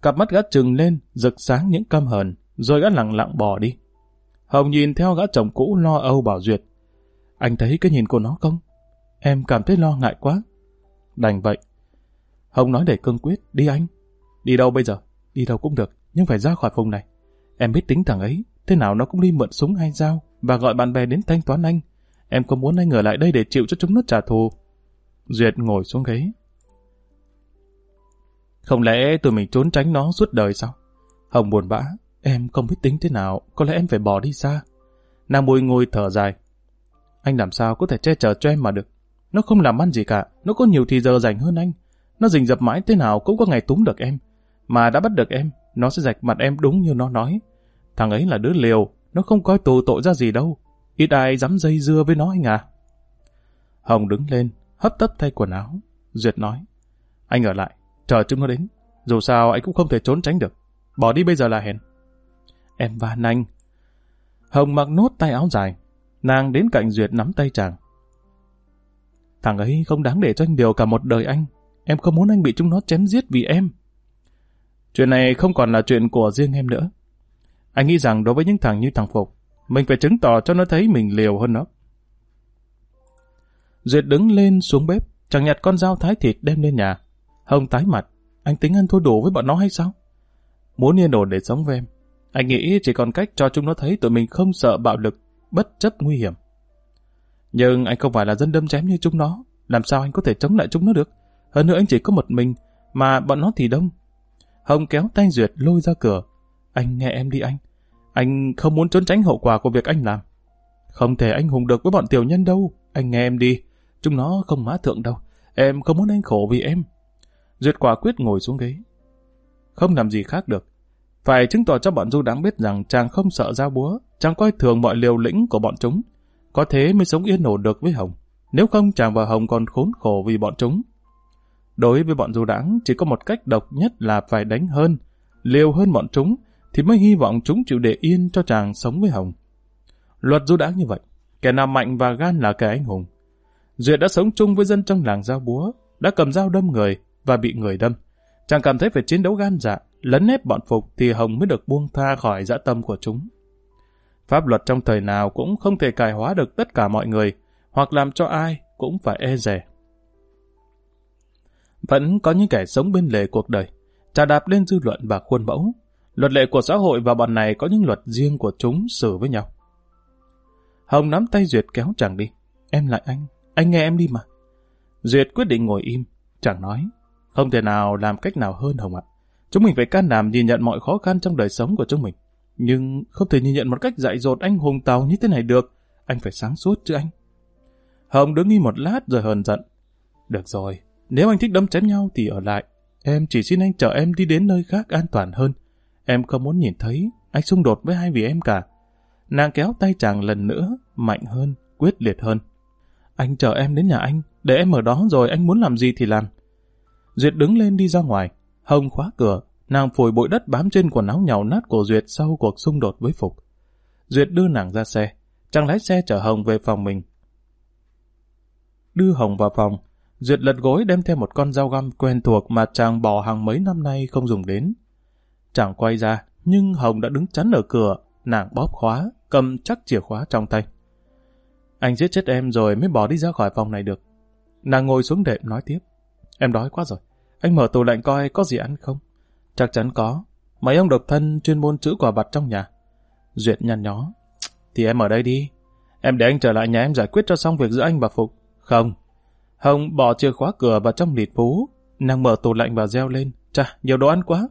Cặp mắt gã trừng lên, rực sáng những căm hờn, rồi gã lặng lặng bò đi. Hồng nhìn theo gã chồng cũ lo âu bảo Duyệt. Anh thấy cái nhìn của nó không? Em cảm thấy lo ngại quá. Đành vậy. Hồng nói để cương quyết, đi anh. Đi đâu bây giờ? Đi đâu cũng được, nhưng phải ra khỏi vùng này. Em biết tính thằng ấy, thế nào nó cũng đi mượn súng hay dao và gọi bạn bè đến thanh toán anh. Em có muốn anh ở lại đây để chịu cho chúng nó trả thù. Duyệt ngồi xuống ghế. Không lẽ tụi mình trốn tránh nó suốt đời sao? Hồng buồn bã. Em không biết tính thế nào, có lẽ em phải bỏ đi xa. Nam bùi ngồi thở dài. Anh làm sao có thể che chở cho em mà được? Nó không làm ăn gì cả, nó có nhiều thì giờ rảnh hơn anh. Nó rình dập mãi thế nào cũng có ngày túm được em. Mà đã bắt được em, nó sẽ rạch mặt em đúng như nó nói. Thằng ấy là đứa liều, nó không coi tù tội ra gì đâu. Ít ai dám dây dưa với nó anh à. Hồng đứng lên, hấp tấp thay quần áo. Duyệt nói, anh ở lại, chờ chúng nó đến. Dù sao anh cũng không thể trốn tránh được. Bỏ đi bây giờ là hẹn. Em van anh. Hồng mặc nốt tay áo dài. Nàng đến cạnh Duyệt nắm tay chàng. Thằng ấy không đáng để cho anh điều cả một đời anh. Em không muốn anh bị chúng nó chém giết vì em. Chuyện này không còn là chuyện của riêng em nữa. Anh nghĩ rằng đối với những thằng như thằng Phục, mình phải chứng tỏ cho nó thấy mình liều hơn nó. Duyệt đứng lên xuống bếp, chẳng nhặt con dao thái thịt đem lên nhà. Hồng tái mặt, anh tính ăn thua đủ với bọn nó hay sao? Muốn yên ổn để sống với em, anh nghĩ chỉ còn cách cho chúng nó thấy tụi mình không sợ bạo lực, bất chấp nguy hiểm. Nhưng anh không phải là dân đâm chém như chúng nó, làm sao anh có thể chống lại chúng nó được? Hơn nữa anh chỉ có một mình, mà bọn nó thì đông. Hồng kéo tay Duyệt lôi ra cửa. Anh nghe em đi anh. Anh không muốn trốn tránh hậu quả của việc anh làm. Không thể anh hùng được với bọn tiểu nhân đâu. Anh nghe em đi. Chúng nó không mã thượng đâu. Em không muốn anh khổ vì em. Duyệt quả quyết ngồi xuống ghế. Không làm gì khác được. Phải chứng tỏ cho bọn du đáng biết rằng chàng không sợ dao búa, chàng coi thường mọi liều lĩnh của bọn chúng. Có thế mới sống yên ổn được với Hồng. Nếu không chàng và Hồng còn khốn khổ vì bọn chúng. Đối với bọn du đảng chỉ có một cách độc nhất là phải đánh hơn, liều hơn bọn chúng, thì mới hy vọng chúng chịu để yên cho chàng sống với Hồng. Luật du đảng như vậy, kẻ nào mạnh và gan là kẻ anh hùng. Duyệt đã sống chung với dân trong làng giao búa, đã cầm dao đâm người và bị người đâm. Chàng cảm thấy phải chiến đấu gan dạ, lấn ép bọn Phục thì Hồng mới được buông tha khỏi dã tâm của chúng. Pháp luật trong thời nào cũng không thể cải hóa được tất cả mọi người, hoặc làm cho ai cũng phải e rẻ. Vẫn có những kẻ sống bên lề cuộc đời, trà đạp lên dư luận và khuôn mẫu. Luật lệ của xã hội và bọn này có những luật riêng của chúng xử với nhau. Hồng nắm tay Duyệt kéo chàng đi. Em lại anh, anh nghe em đi mà. Duyệt quyết định ngồi im, chàng nói. Không thể nào làm cách nào hơn Hồng ạ. Chúng mình phải can đảm nhìn nhận mọi khó khăn trong đời sống của chúng mình. Nhưng không thể nhìn nhận một cách dại dột anh hùng tàu như thế này được. Anh phải sáng suốt chứ anh. Hồng đứng nghi một lát rồi hờn giận. Được rồi, nếu anh thích đâm chém nhau thì ở lại. Em chỉ xin anh chở em đi đến nơi khác an toàn hơn. Em không muốn nhìn thấy anh xung đột với hai vì em cả. Nàng kéo tay chàng lần nữa, mạnh hơn, quyết liệt hơn. Anh chờ em đến nhà anh, để em ở đó rồi anh muốn làm gì thì làm. Duyệt đứng lên đi ra ngoài, Hồng khóa cửa, nàng phủi bụi đất bám trên quần áo nhàu nát của Duyệt sau cuộc xung đột với Phục. Duyệt đưa nàng ra xe, chàng lái xe chở Hồng về phòng mình. Đưa Hồng vào phòng, Duyệt lật gối đem theo một con dao găm quen thuộc mà chàng bỏ hàng mấy năm nay không dùng đến. Chàng quay ra, nhưng Hồng đã đứng chắn ở cửa, nàng bóp khóa, cầm chắc chìa khóa trong tay. Anh giết chết em rồi mới bỏ đi ra khỏi phòng này được. Nàng ngồi xuống đệm nói tiếp. Em đói quá rồi. Anh mở tủ lạnh coi có gì ăn không? Chắc chắn có. Mấy ông độc thân chuyên môn chữ quà vặt trong nhà. Duyệt nhăn nhó. Thì em ở đây đi. Em để anh trở lại nhà em giải quyết cho xong việc giữa anh và Phục. Không. Hồng bỏ chìa khóa cửa vào trong lịt phú. Nàng mở tủ lạnh và reo lên. Chà, nhiều đồ ăn quá.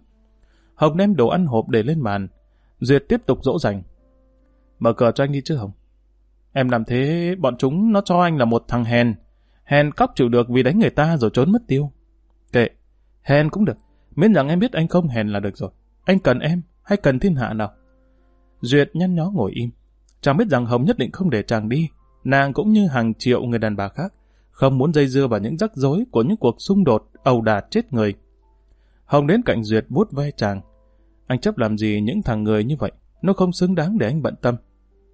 Hồng đem đồ ăn hộp để lên bàn. Duyệt tiếp tục dỗ dành. Mở cửa cho anh đi chứ Hồng. Em làm thế, bọn chúng nó cho anh là một thằng hèn. Hèn cóc chịu được vì đánh người ta rồi trốn mất tiêu. Kệ, hèn cũng được. Miễn rằng em biết anh không hèn là được rồi. Anh cần em, hay cần thiên hạ nào? Duyệt nhăn nhó ngồi im. Chàng biết rằng Hồng nhất định không để chàng đi. Nàng cũng như hàng triệu người đàn bà khác, không muốn dây dưa vào những rắc rối của những cuộc xung đột ẩu đà chết người. Hồng đến cạnh Duyệt vuốt ve chàng. Anh chấp làm gì những thằng người như vậy? Nó không xứng đáng để anh bận tâm.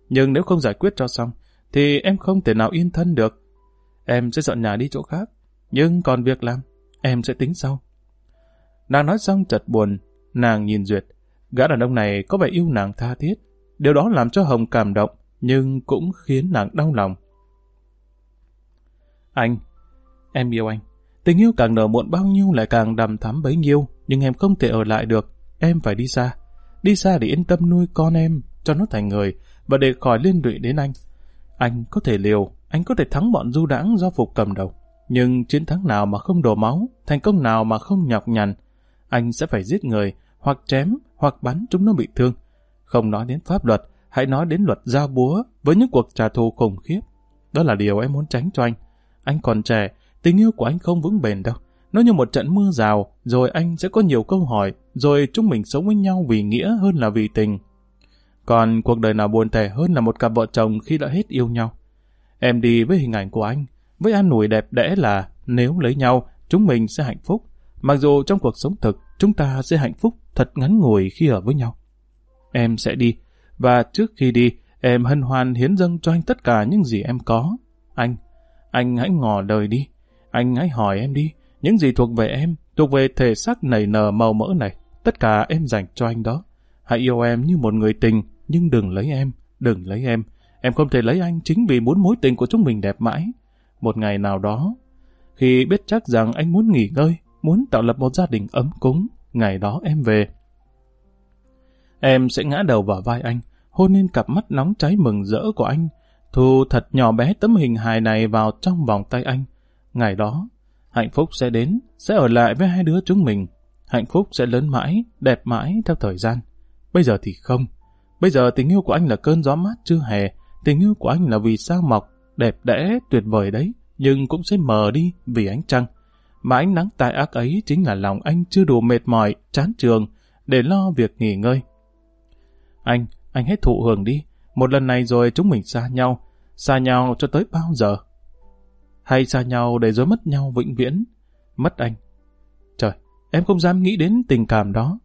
Nhưng nếu không giải quyết cho xong, thì em không thể nào yên thân được. Em sẽ dọn nhà đi chỗ khác. Nhưng còn việc làm, em sẽ tính sau. Nàng nói xong chật buồn, nàng nhìn Duyệt. Gã đàn ông này có vẻ yêu nàng tha thiết. Điều đó làm cho Hồng cảm động, nhưng cũng khiến nàng đau lòng. Anh, em yêu anh. Tình yêu càng nở muộn bao nhiêu lại càng đầm thắm bấy nhiêu, nhưng em không thể ở lại được. Em phải đi xa. Đi xa để yên tâm nuôi con em, cho nó thành người, và để khỏi liên lụy đến anh. Anh có thể liều, anh có thể thắng bọn du đãng do Phục cầm đầu. Nhưng chiến thắng nào mà không đổ máu, thành công nào mà không nhọc nhằn, anh sẽ phải giết người, hoặc chém, hoặc bắn chúng nó bị thương. Không nói đến pháp luật, hãy nói đến luật giao búa với những cuộc trả thù khủng khiếp. Đó là điều em muốn tránh cho anh. Anh còn trẻ, tình yêu của anh không vững bền đâu. Nó như một trận mưa rào, rồi anh sẽ có nhiều câu hỏi, rồi chúng mình sống với nhau vì nghĩa hơn là vì tình. Còn cuộc đời nào buồn tẻ hơn là một cặp vợ chồng khi đã hết yêu nhau. Em đi với hình ảnh của anh, với an ủi đẹp đẽ là nếu lấy nhau, chúng mình sẽ hạnh phúc. Mặc dù trong cuộc sống thực, chúng ta sẽ hạnh phúc thật ngắn ngủi khi ở với nhau. Em sẽ đi, và trước khi đi, em hân hoan hiến dâng cho anh tất cả những gì em có. Anh, anh hãy ngỏ đời đi. Anh hãy hỏi em đi, những gì thuộc về em, thuộc về thể xác nảy nở màu mỡ này, tất cả em dành cho anh đó. Hãy yêu em như một người tình, nhưng đừng lấy em, đừng lấy em. Em không thể lấy anh chính vì muốn mối tình của chúng mình đẹp mãi. Một ngày nào đó, khi biết chắc rằng anh muốn nghỉ ngơi, muốn tạo lập một gia đình ấm cúng, ngày đó em về. Em sẽ ngã đầu vào vai anh, hôn lên cặp mắt nóng cháy mừng rỡ của anh, thu thật nhỏ bé tấm hình hài này vào trong vòng tay anh. Ngày đó, hạnh phúc sẽ đến, sẽ ở lại với hai đứa chúng mình. Hạnh phúc sẽ lớn mãi, đẹp mãi theo thời gian. Bây giờ thì không. Bây giờ tình yêu của anh là cơn gió mát chưa hè, tình yêu của anh là vì sao mọc, đẹp đẽ, tuyệt vời đấy, nhưng cũng sẽ mờ đi vì ánh trăng. Mà ánh nắng tai ác ấy chính là lòng anh chưa đủ mệt mỏi, chán trường, để lo việc nghỉ ngơi. Anh, anh hết thụ hưởng đi, một lần này rồi chúng mình xa nhau, xa nhau cho tới bao giờ? Hay xa nhau để rồi mất nhau vĩnh viễn? Mất anh. Trời, em không dám nghĩ đến tình cảm đó.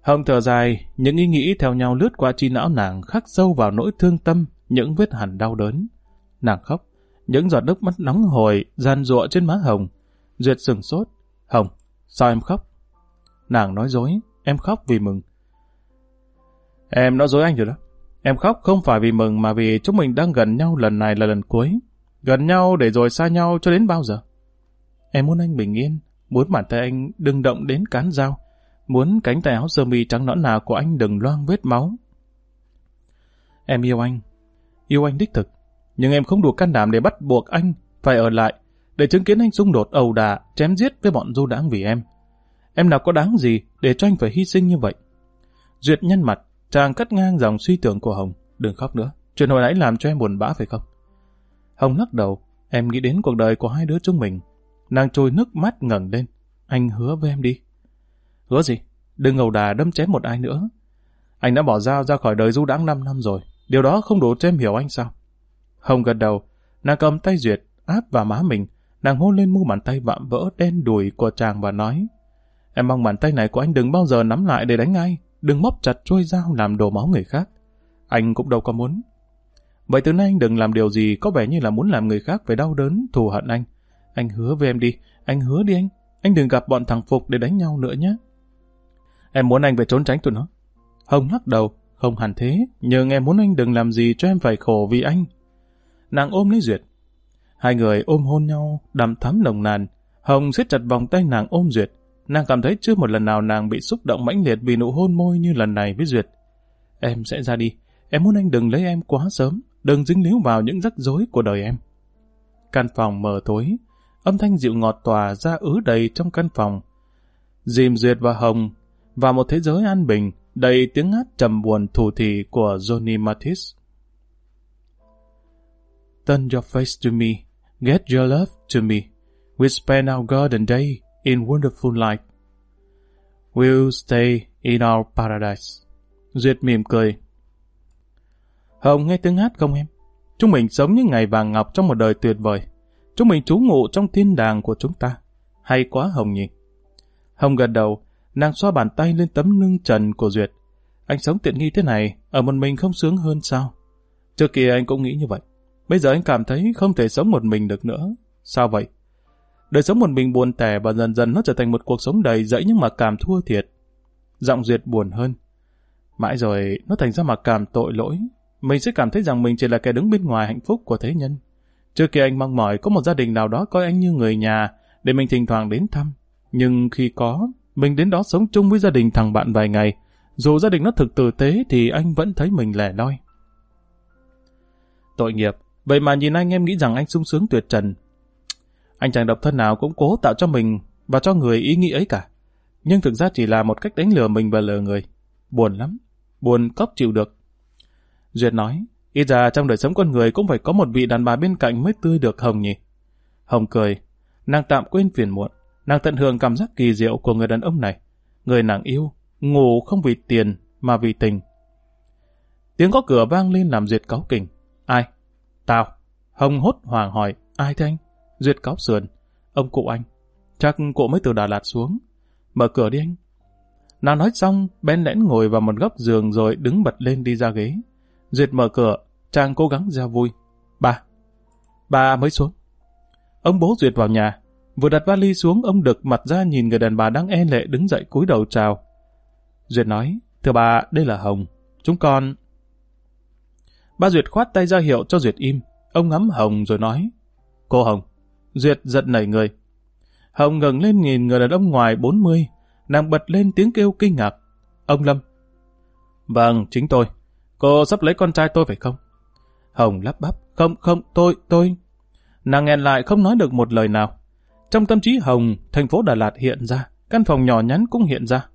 Hồng thở dài, những ý nghĩ theo nhau lướt qua chi não nàng khắc sâu vào nỗi thương tâm, những vết hẳn đau đớn. Nàng khóc, những giọt nước mắt nóng hồi, gian rụa trên má Hồng. Duyệt sừng sốt. Hồng, sao em khóc? Nàng nói dối, em khóc vì mừng. Em nói dối anh rồi đó. Em khóc không phải vì mừng mà vì chúng mình đang gần nhau lần này là lần cuối. Gần nhau để rồi xa nhau cho đến bao giờ? Em muốn anh bình yên, muốn bàn tay anh đừng động đến cán dao, muốn cánh tay áo sơ mi trắng nõn nào của anh đừng loang vết máu. Em yêu anh, yêu anh đích thực, nhưng em không đủ can đảm để bắt buộc anh phải ở lại, để chứng kiến anh xung đột ầu đà, chém giết với bọn du đảng vì em. Em nào có đáng gì để cho anh phải hy sinh như vậy? Duyệt nhân mặt, chàng cắt ngang dòng suy tưởng của Hồng. Đừng khóc nữa, chuyện hồi nãy làm cho em buồn bã phải không? Hồng lắc đầu, em nghĩ đến cuộc đời của hai đứa chúng mình. Nàng trôi nước mắt ngẩng lên. Anh hứa với em đi. Hứa gì? Đừng ngầu đà đâm chém một ai nữa. Anh đã bỏ dao ra khỏi đời du đãng 5 năm rồi. Điều đó không đủ cho em hiểu anh sao? Hồng gật đầu, nàng cầm tay Duyệt, áp vào má mình. Nàng hôn lên mu bàn tay vạm vỡ đen đùi của chàng và nói Em mong bàn tay này của anh đừng bao giờ nắm lại để đánh ai, đừng móc chặt trôi dao làm đổ máu người khác. Anh cũng đâu có muốn. Vậy từ nay anh đừng làm điều gì có vẻ như là muốn làm người khác phải đau đớn, thù hận anh. Anh hứa với em đi, anh hứa đi anh. Anh đừng gặp bọn thằng Phục để đánh nhau nữa nhé. Em muốn anh phải trốn tránh tụi nó. Hồng lắc đầu, không hẳn thế, nhưng em muốn anh đừng làm gì cho em phải khổ vì anh. Nàng ôm lấy Duyệt. Hai người ôm hôn nhau, đầm thắm nồng nàn. Hồng siết chặt vòng tay nàng ôm Duyệt. Nàng cảm thấy chưa một lần nào nàng bị xúc động mãnh liệt vì nụ hôn môi như lần này với Duyệt. Em sẽ ra đi. Em muốn anh đừng lấy em quá sớm. Đừng dính líu vào những rắc rối của đời em. Căn phòng mờ tối. Âm thanh dịu ngọt tỏa ra ứ đầy trong căn phòng. Dìm Duyệt và Hồng vào một thế giới an bình đầy tiếng hát trầm buồn thủ thỉ của Johnny Mathis. Turn your face to me, get your love to me. we'll spend our golden day in wonderful light. We'll stay in our paradise. Duyệt mỉm cười. Hồng nghe tiếng hát không em? Chúng mình sống những ngày vàng ngọc trong một đời tuyệt vời. Chúng mình trú ngụ trong thiên đàng của chúng ta. Hay quá Hồng nhỉ? Hồng gật đầu, nàng xoa bàn tay lên tấm lưng trần của Duyệt. Anh sống tiện nghi thế này, ở một mình không sướng hơn sao? Trước kia anh cũng nghĩ như vậy. Bây giờ anh cảm thấy không thể sống một mình được nữa. Sao vậy? Đời sống một mình buồn tẻ và dần dần nó trở thành một cuộc sống đầy dẫy nhưng mà cảm thua thiệt. Giọng Duyệt buồn hơn. Mãi rồi nó thành ra mà cảm tội lỗi. Mình sẽ cảm thấy rằng mình chỉ là kẻ đứng bên ngoài hạnh phúc của thế nhân. Trước kia anh mong mỏi có một gia đình nào đó coi anh như người nhà để mình thỉnh thoảng đến thăm. Nhưng khi có, mình đến đó sống chung với gia đình thằng bạn vài ngày. Dù gia đình nó thực tử tế thì anh vẫn thấy mình lẻ loi. Tội nghiệp, vậy mà nhìn anh em nghĩ rằng anh sung sướng tuyệt trần, anh chàng độc thân nào cũng cố tạo cho mình và cho người ý nghĩ ấy cả. Nhưng thực ra chỉ là một cách đánh lừa mình và lừa người. Buồn lắm. Buồn cóc chịu được. Duyệt nói, ít ra trong đời sống con người cũng phải có một vị đàn bà bên cạnh mới tươi được Hồng nhỉ. Hồng cười. Nàng tạm quên phiền muộn. Nàng tận hưởng cảm giác kỳ diệu của người đàn ông này. Người nàng yêu, ngủ không vì tiền mà vì tình. Tiếng có cửa vang lên làm Duyệt cáu kỉnh. Ai? Tao. Hồng hốt hoàng hỏi. Ai thế anh? Duyệt cáo sườn. Ông cụ anh. Chắc cụ mới từ Đà Lạt xuống. Mở cửa đi anh. Nàng nói xong, Ben lẽn ngồi vào một góc giường rồi đứng bật lên đi ra ghế. Duyệt mở cửa, chàng cố gắng ra vui. bà bà mới xuống. Ông bố Duyệt vào nhà. Vừa đặt vali xuống, ông đực mặt ra nhìn người đàn bà đang e lệ đứng dậy cúi đầu chào. Duyệt nói, thưa bà, đây là Hồng. Chúng con... Ba Duyệt khoát tay ra hiệu cho Duyệt im. Ông ngắm Hồng rồi nói, Cô Hồng, Duyệt giật nảy người. Hồng ngẩng lên nhìn người đàn ông ngoài 40, nàng bật lên tiếng kêu kinh ngạc. Ông Lâm. Vâng, chính tôi. Cô sắp lấy con trai tôi phải không? Hồng lắp bắp. Không, không, tôi, tôi... Nàng nghẹn lại không nói được một lời nào. Trong tâm trí Hồng, thành phố Đà Lạt hiện ra, căn phòng nhỏ nhắn cũng hiện ra.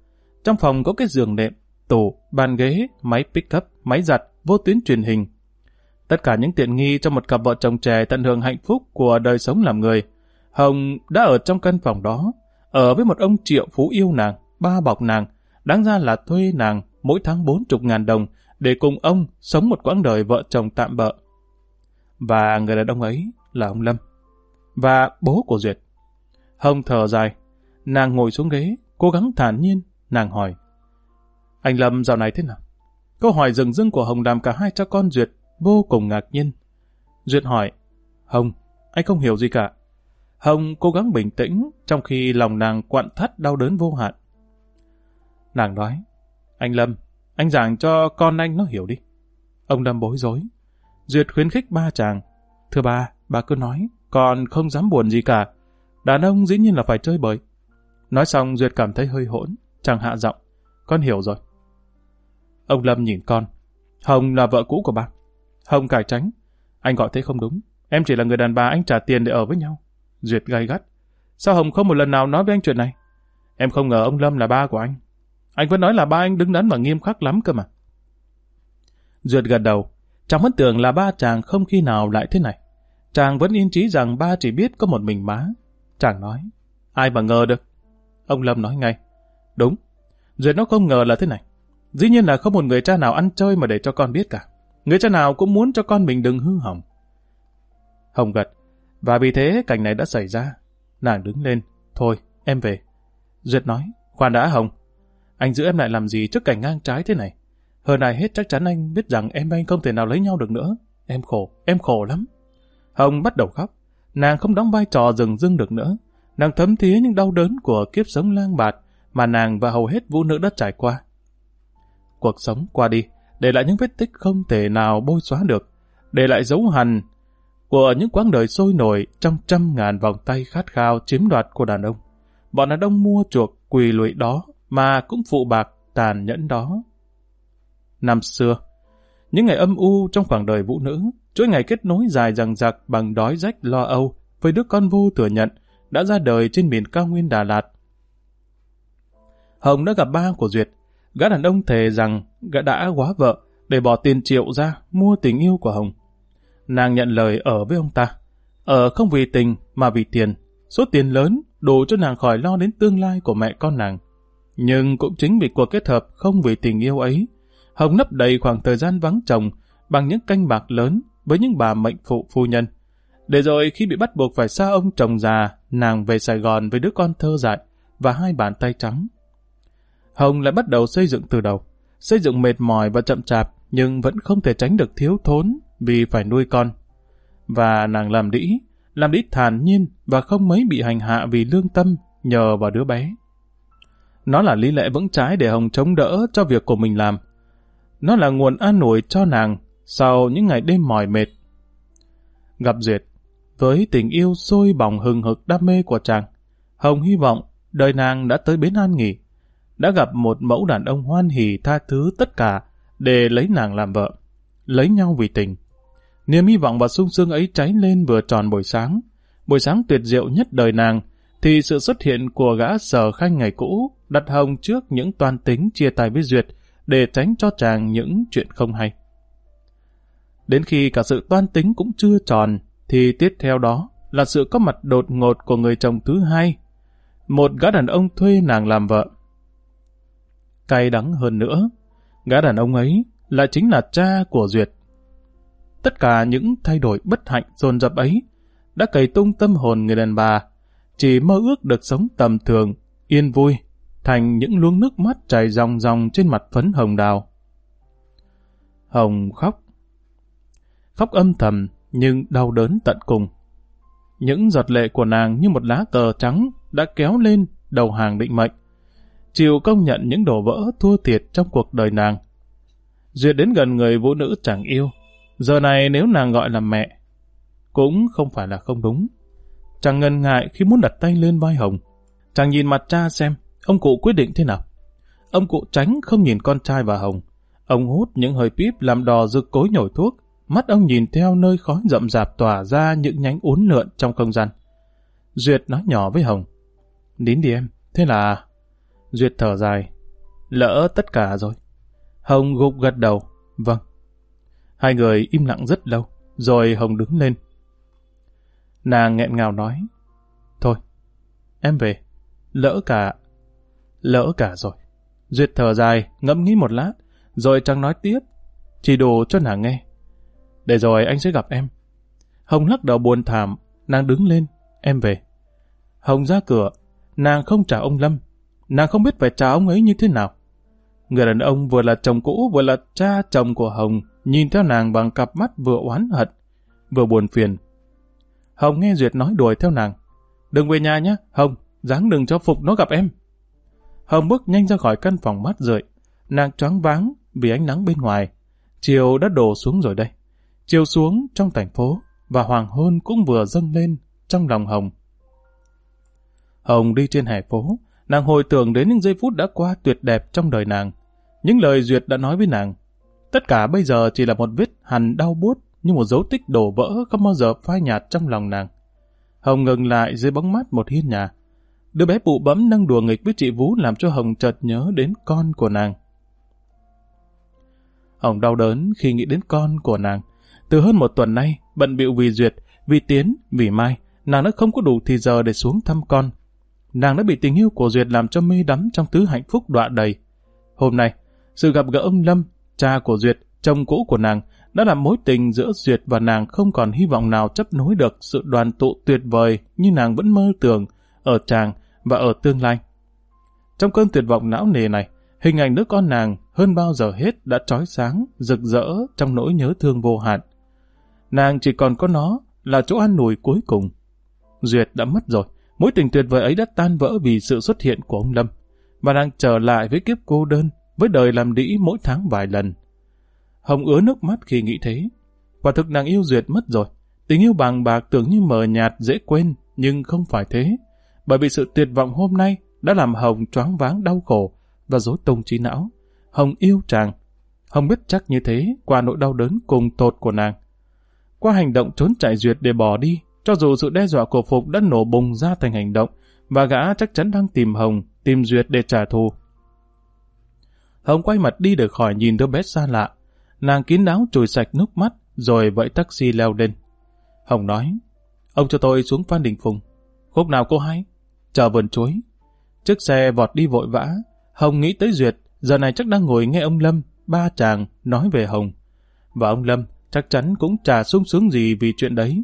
Trong phòng có cái giường đệm, tủ, bàn ghế, máy pick-up, máy giặt, vô tuyến truyền hình, Tất cả những tiện nghi cho một cặp vợ chồng trẻ tận hưởng hạnh phúc của đời sống làm người. Hồng đã ở trong căn phòng đó, ở với một ông triệu phú yêu nàng, ba bọc nàng, đáng ra là thuê nàng mỗi tháng bốn chục ngàn đồng để cùng ông sống một quãng đời vợ chồng tạm bợ. Và người đàn ông ấy là ông Lâm. Và bố của Duyệt. Hồng thở dài, nàng ngồi xuống ghế, cố gắng thản nhiên, nàng hỏi. Anh Lâm dạo này thế nào? Câu hỏi rừng rưng của Hồng làm cả hai cha con Duyệt vô cùng ngạc nhiên. Duyệt hỏi, Hồng, anh không hiểu gì cả. Hồng cố gắng bình tĩnh, trong khi lòng nàng quặn thắt đau đớn vô hạn. Nàng nói, anh Lâm, anh giảng cho con anh nó hiểu đi. Ông Lâm bối rối. Duyệt khuyến khích ba chàng. Thưa ba, bà cứ nói, Con không dám buồn gì cả. Đàn ông dĩ nhiên là phải chơi bời. Nói xong Duyệt cảm thấy hơi hỗn, chàng hạ giọng. Con hiểu rồi. Ông Lâm nhìn con. Hồng là vợ cũ của bác. Hồng cải tránh. Anh gọi thế không đúng. Em chỉ là người đàn bà anh trả tiền để ở với nhau. Duyệt gay gắt. Sao Hồng không một lần nào nói với anh chuyện này? Em không ngờ ông Lâm là ba của anh. Anh vẫn nói là ba anh đứng đắn và nghiêm khắc lắm cơ mà. Duyệt gật đầu. Chàng vẫn tưởng là ba chàng không khi nào lại thế này. Chàng vẫn yên trí rằng ba chỉ biết có một mình má. Chàng nói. Ai mà ngờ được. Ông Lâm nói ngay. Đúng. Duyệt nó không ngờ là thế này. Dĩ nhiên là không một người cha nào ăn chơi mà để cho con biết cả. Người cha nào cũng muốn cho con mình đừng hư hỏng. Hồng gật. Và vì thế cảnh này đã xảy ra. Nàng đứng lên. Thôi, em về. Duyệt nói. Khoan đã Hồng. Anh giữ em lại làm gì trước cảnh ngang trái thế này? Hơn này hết chắc chắn anh biết rằng em và anh không thể nào lấy nhau được nữa. Em khổ, em khổ lắm. Hồng bắt đầu khóc. Nàng không đóng vai trò rừng dưng được nữa. Nàng thấm thía những đau đớn của kiếp sống lang bạt mà nàng và hầu hết vũ nữ đã trải qua. Cuộc sống qua đi, để lại những vết tích không thể nào bôi xóa được, để lại dấu hằn của những quãng đời sôi nổi trong trăm ngàn vòng tay khát khao chiếm đoạt của đàn ông. Bọn đàn ông mua chuộc quỳ lụy đó mà cũng phụ bạc tàn nhẫn đó. Năm xưa, những ngày âm u trong khoảng đời vũ nữ, chuỗi ngày kết nối dài dằng dặc bằng đói rách lo âu với đứa con vô thừa nhận đã ra đời trên miền cao nguyên Đà Lạt. Hồng đã gặp ba của Duyệt, gã đàn ông thề rằng gã đã quá vợ để bỏ tiền triệu ra mua tình yêu của Hồng. Nàng nhận lời ở với ông ta, ở không vì tình mà vì tiền, số tiền lớn đủ cho nàng khỏi lo đến tương lai của mẹ con nàng. Nhưng cũng chính vì cuộc kết hợp không vì tình yêu ấy, Hồng nấp đầy khoảng thời gian vắng chồng bằng những canh bạc lớn với những bà mệnh phụ phu nhân. Để rồi khi bị bắt buộc phải xa ông chồng già, nàng về Sài Gòn với đứa con thơ dại và hai bàn tay trắng. Hồng lại bắt đầu xây dựng từ đầu. Xây dựng mệt mỏi và chậm chạp, nhưng vẫn không thể tránh được thiếu thốn vì phải nuôi con. Và nàng làm đĩ, làm đĩ thản nhiên và không mấy bị hành hạ vì lương tâm nhờ vào đứa bé. Nó là lý lẽ vững trái để Hồng chống đỡ cho việc của mình làm. Nó là nguồn an ủi cho nàng sau những ngày đêm mỏi mệt. Gặp Duyệt, với tình yêu sôi bỏng hừng hực đam mê của chàng, Hồng hy vọng đời nàng đã tới bến an nghỉ, đã gặp một mẫu đàn ông hoan hỉ tha thứ tất cả để lấy nàng làm vợ, lấy nhau vì tình. Niềm hy vọng và sung sướng ấy cháy lên vừa tròn buổi sáng, buổi sáng tuyệt diệu nhất đời nàng, thì sự xuất hiện của gã sở khanh ngày cũ đặt Hồng trước những toan tính chia tay với Duyệt để tránh cho chàng những chuyện không hay. Đến khi cả sự toan tính cũng chưa tròn, thì tiếp theo đó là sự có mặt đột ngột của người chồng thứ hai. Một gã đàn ông thuê nàng làm vợ. Cay đắng hơn nữa, gã đàn ông ấy lại chính là cha của Duyệt. Tất cả những thay đổi bất hạnh dồn dập ấy đã cày tung tâm hồn người đàn bà, chỉ mơ ước được sống tầm thường, yên vui, thành những luống nước mắt chảy ròng ròng trên mặt phấn hồng đào. Hồng khóc. Khóc âm thầm, nhưng đau đớn tận cùng. Những giọt lệ của nàng như một lá cờ trắng đã kéo lên đầu hàng định mệnh. Chịu công nhận những đổ vỡ thua thiệt trong cuộc đời nàng. Duyệt đến gần người vũ nữ chẳng yêu. Giờ này nếu nàng gọi là mẹ, cũng không phải là không đúng. Chàng ngần ngại khi muốn đặt tay lên vai Hồng. Chàng nhìn mặt cha xem, ông cụ quyết định thế nào. Ông cụ tránh không nhìn con trai và Hồng. Ông hút những hơi píp làm đò rực cối nhồi thuốc, Mắt ông nhìn theo nơi khói rậm rạp tỏa ra những nhánh uốn lượn trong không gian. Duyệt nói nhỏ với Hồng. Nín đi em, thế là... Duyệt thở dài. Lỡ tất cả rồi. Hồng gục gật đầu. Vâng. Hai người im lặng rất lâu, rồi Hồng đứng lên. Nàng nghẹn ngào nói. Thôi, em về. Lỡ cả... Lỡ cả rồi. Duyệt thở dài, ngẫm nghĩ một lát, rồi chẳng nói tiếp, chỉ đồ cho nàng nghe. Để rồi anh sẽ gặp em. Hồng lắc đầu buồn thảm, nàng đứng lên, em về. Hồng ra cửa, nàng không trả ông Lâm, nàng không biết phải trả ông ấy như thế nào. Người đàn ông vừa là chồng cũ vừa là cha chồng của Hồng, nhìn theo nàng bằng cặp mắt vừa oán hận, vừa buồn phiền. Hồng nghe Duyệt nói đuổi theo nàng. Đừng về nhà nhé, Hồng, dáng đừng cho Phục nó gặp em. Hồng bước nhanh ra khỏi căn phòng mát rượi, nàng choáng váng vì ánh nắng bên ngoài. Chiều đã đổ xuống rồi đây. Chiều xuống trong thành phố, và hoàng hôn cũng vừa dâng lên trong lòng Hồng. Hồng đi trên hè phố, nàng hồi tưởng đến những giây phút đã qua tuyệt đẹp trong đời nàng. Những lời Duyệt đã nói với nàng. Tất cả bây giờ chỉ là một vết hằn đau buốt như một dấu tích đổ vỡ không bao giờ phai nhạt trong lòng nàng. Hồng ngừng lại dưới bóng mát một hiên nhà. Đứa bé bụ bấm đang đùa nghịch với chị Vũ làm cho Hồng chợt nhớ đến con của nàng. Hồng đau đớn khi nghĩ đến con của nàng. Từ hơn một tuần nay, bận bịu vì Duyệt, vì Tiến, vì Mai, nàng đã không có đủ thì giờ để xuống thăm con. Nàng đã bị tình yêu của Duyệt làm cho mê đắm trong thứ hạnh phúc đọa đầy. Hôm nay, sự gặp gỡ ông Lâm, cha của Duyệt, chồng cũ của nàng, đã làm mối tình giữa Duyệt và nàng không còn hy vọng nào chấp nối được sự đoàn tụ tuyệt vời như nàng vẫn mơ tưởng ở chàng và ở tương lai. Trong cơn tuyệt vọng não nề này, hình ảnh đứa con nàng hơn bao giờ hết đã trói sáng, rực rỡ trong nỗi nhớ thương vô hạn. Nàng chỉ còn có nó là chỗ an ủi cuối cùng. Duyệt đã mất rồi, mối tình tuyệt vời ấy đã tan vỡ vì sự xuất hiện của ông Lâm. Và đang trở lại với kiếp cô đơn, với đời làm đĩ mỗi tháng vài lần. Hồng ứa nước mắt khi nghĩ thế. Quả thực nàng yêu Duyệt mất rồi. Tình yêu bàng bạc tưởng như mờ nhạt dễ quên, nhưng không phải thế. Bởi vì sự tuyệt vọng hôm nay đã làm Hồng choáng váng đau khổ và rối tung trí não. Hồng yêu chàng. Hồng biết chắc như thế qua nỗi đau đớn cùng tột của nàng. Qua hành động trốn chạy Duyệt để bỏ đi, cho dù sự đe dọa của Phục đã nổ bùng ra thành hành động, và gã chắc chắn đang tìm Hồng, tìm Duyệt để trả thù. Hồng quay mặt đi để khỏi nhìn đứa bé xa lạ. Nàng kín đáo chùi sạch nước mắt, rồi vẫy taxi leo lên. Hồng nói, ông cho tôi xuống Phan Đình Phùng. Khúc nào cô hay? Chờ vườn chuối. Chiếc xe vọt đi vội vã. Hồng nghĩ tới Duyệt, giờ này chắc đang ngồi nghe ông Lâm, ba chàng, nói về Hồng. Và ông Lâm chắc chắn cũng chả sung sướng gì vì chuyện đấy.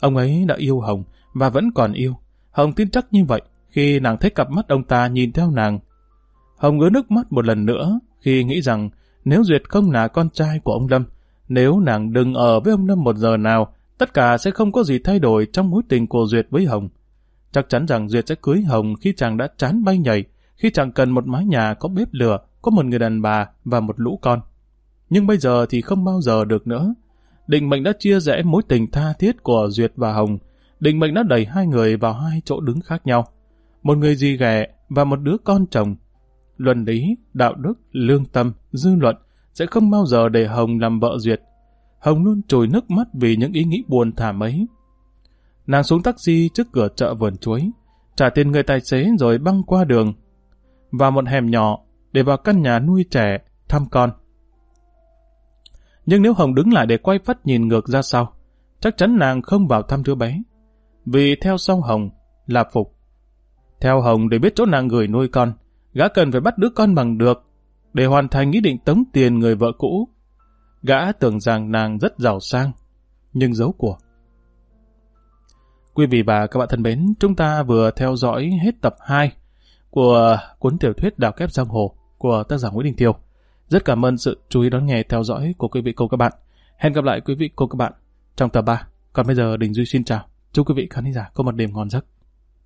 Ông ấy đã yêu Hồng và vẫn còn yêu. Hồng tin chắc như vậy khi nàng thấy cặp mắt ông ta nhìn theo nàng. Hồng ngứa nước mắt một lần nữa khi nghĩ rằng nếu Duyệt không là con trai của ông Lâm, nếu nàng đừng ở với ông Lâm một giờ nào, tất cả sẽ không có gì thay đổi trong mối tình của Duyệt với Hồng. Chắc chắn rằng Duyệt sẽ cưới Hồng khi chàng đã chán bay nhảy, khi chàng cần một mái nhà có bếp lửa, có một người đàn bà và một lũ con. Nhưng bây giờ thì không bao giờ được nữa. Định mệnh đã chia rẽ mối tình tha thiết của Duyệt và Hồng. Định mệnh đã đẩy hai người vào hai chỗ đứng khác nhau. Một người dì ghẻ và một đứa con chồng. Luân lý, đạo đức, lương tâm, dư luận sẽ không bao giờ để Hồng làm vợ Duyệt. Hồng luôn trồi nước mắt vì những ý nghĩ buồn thảm ấy. Nàng xuống taxi trước cửa chợ vườn chuối, trả tiền người tài xế rồi băng qua đường. Vào một hẻm nhỏ để vào căn nhà nuôi trẻ, thăm con. Nhưng nếu Hồng đứng lại để quay phát nhìn ngược ra sau, chắc chắn nàng không vào thăm đứa bé. Vì theo sau Hồng là Phục. Theo Hồng để biết chỗ nàng gửi nuôi con, gã cần phải bắt đứa con bằng được để hoàn thành ý định tống tiền người vợ cũ. Gã tưởng rằng nàng rất giàu sang, nhưng giấu của. Quý vị và các bạn thân mến, chúng ta vừa theo dõi hết tập 2 của cuốn tiểu thuyết Đào kép giang hồ của tác giả Nguyễn Đình Thiều. Rất cảm ơn sự chú ý đón nghe theo dõi của quý vị cô các bạn. Hẹn gặp lại quý vị cô các bạn trong tập 3. Còn bây giờ Đình Duy xin chào. Chúc quý vị khán giả có một đêm ngon giấc.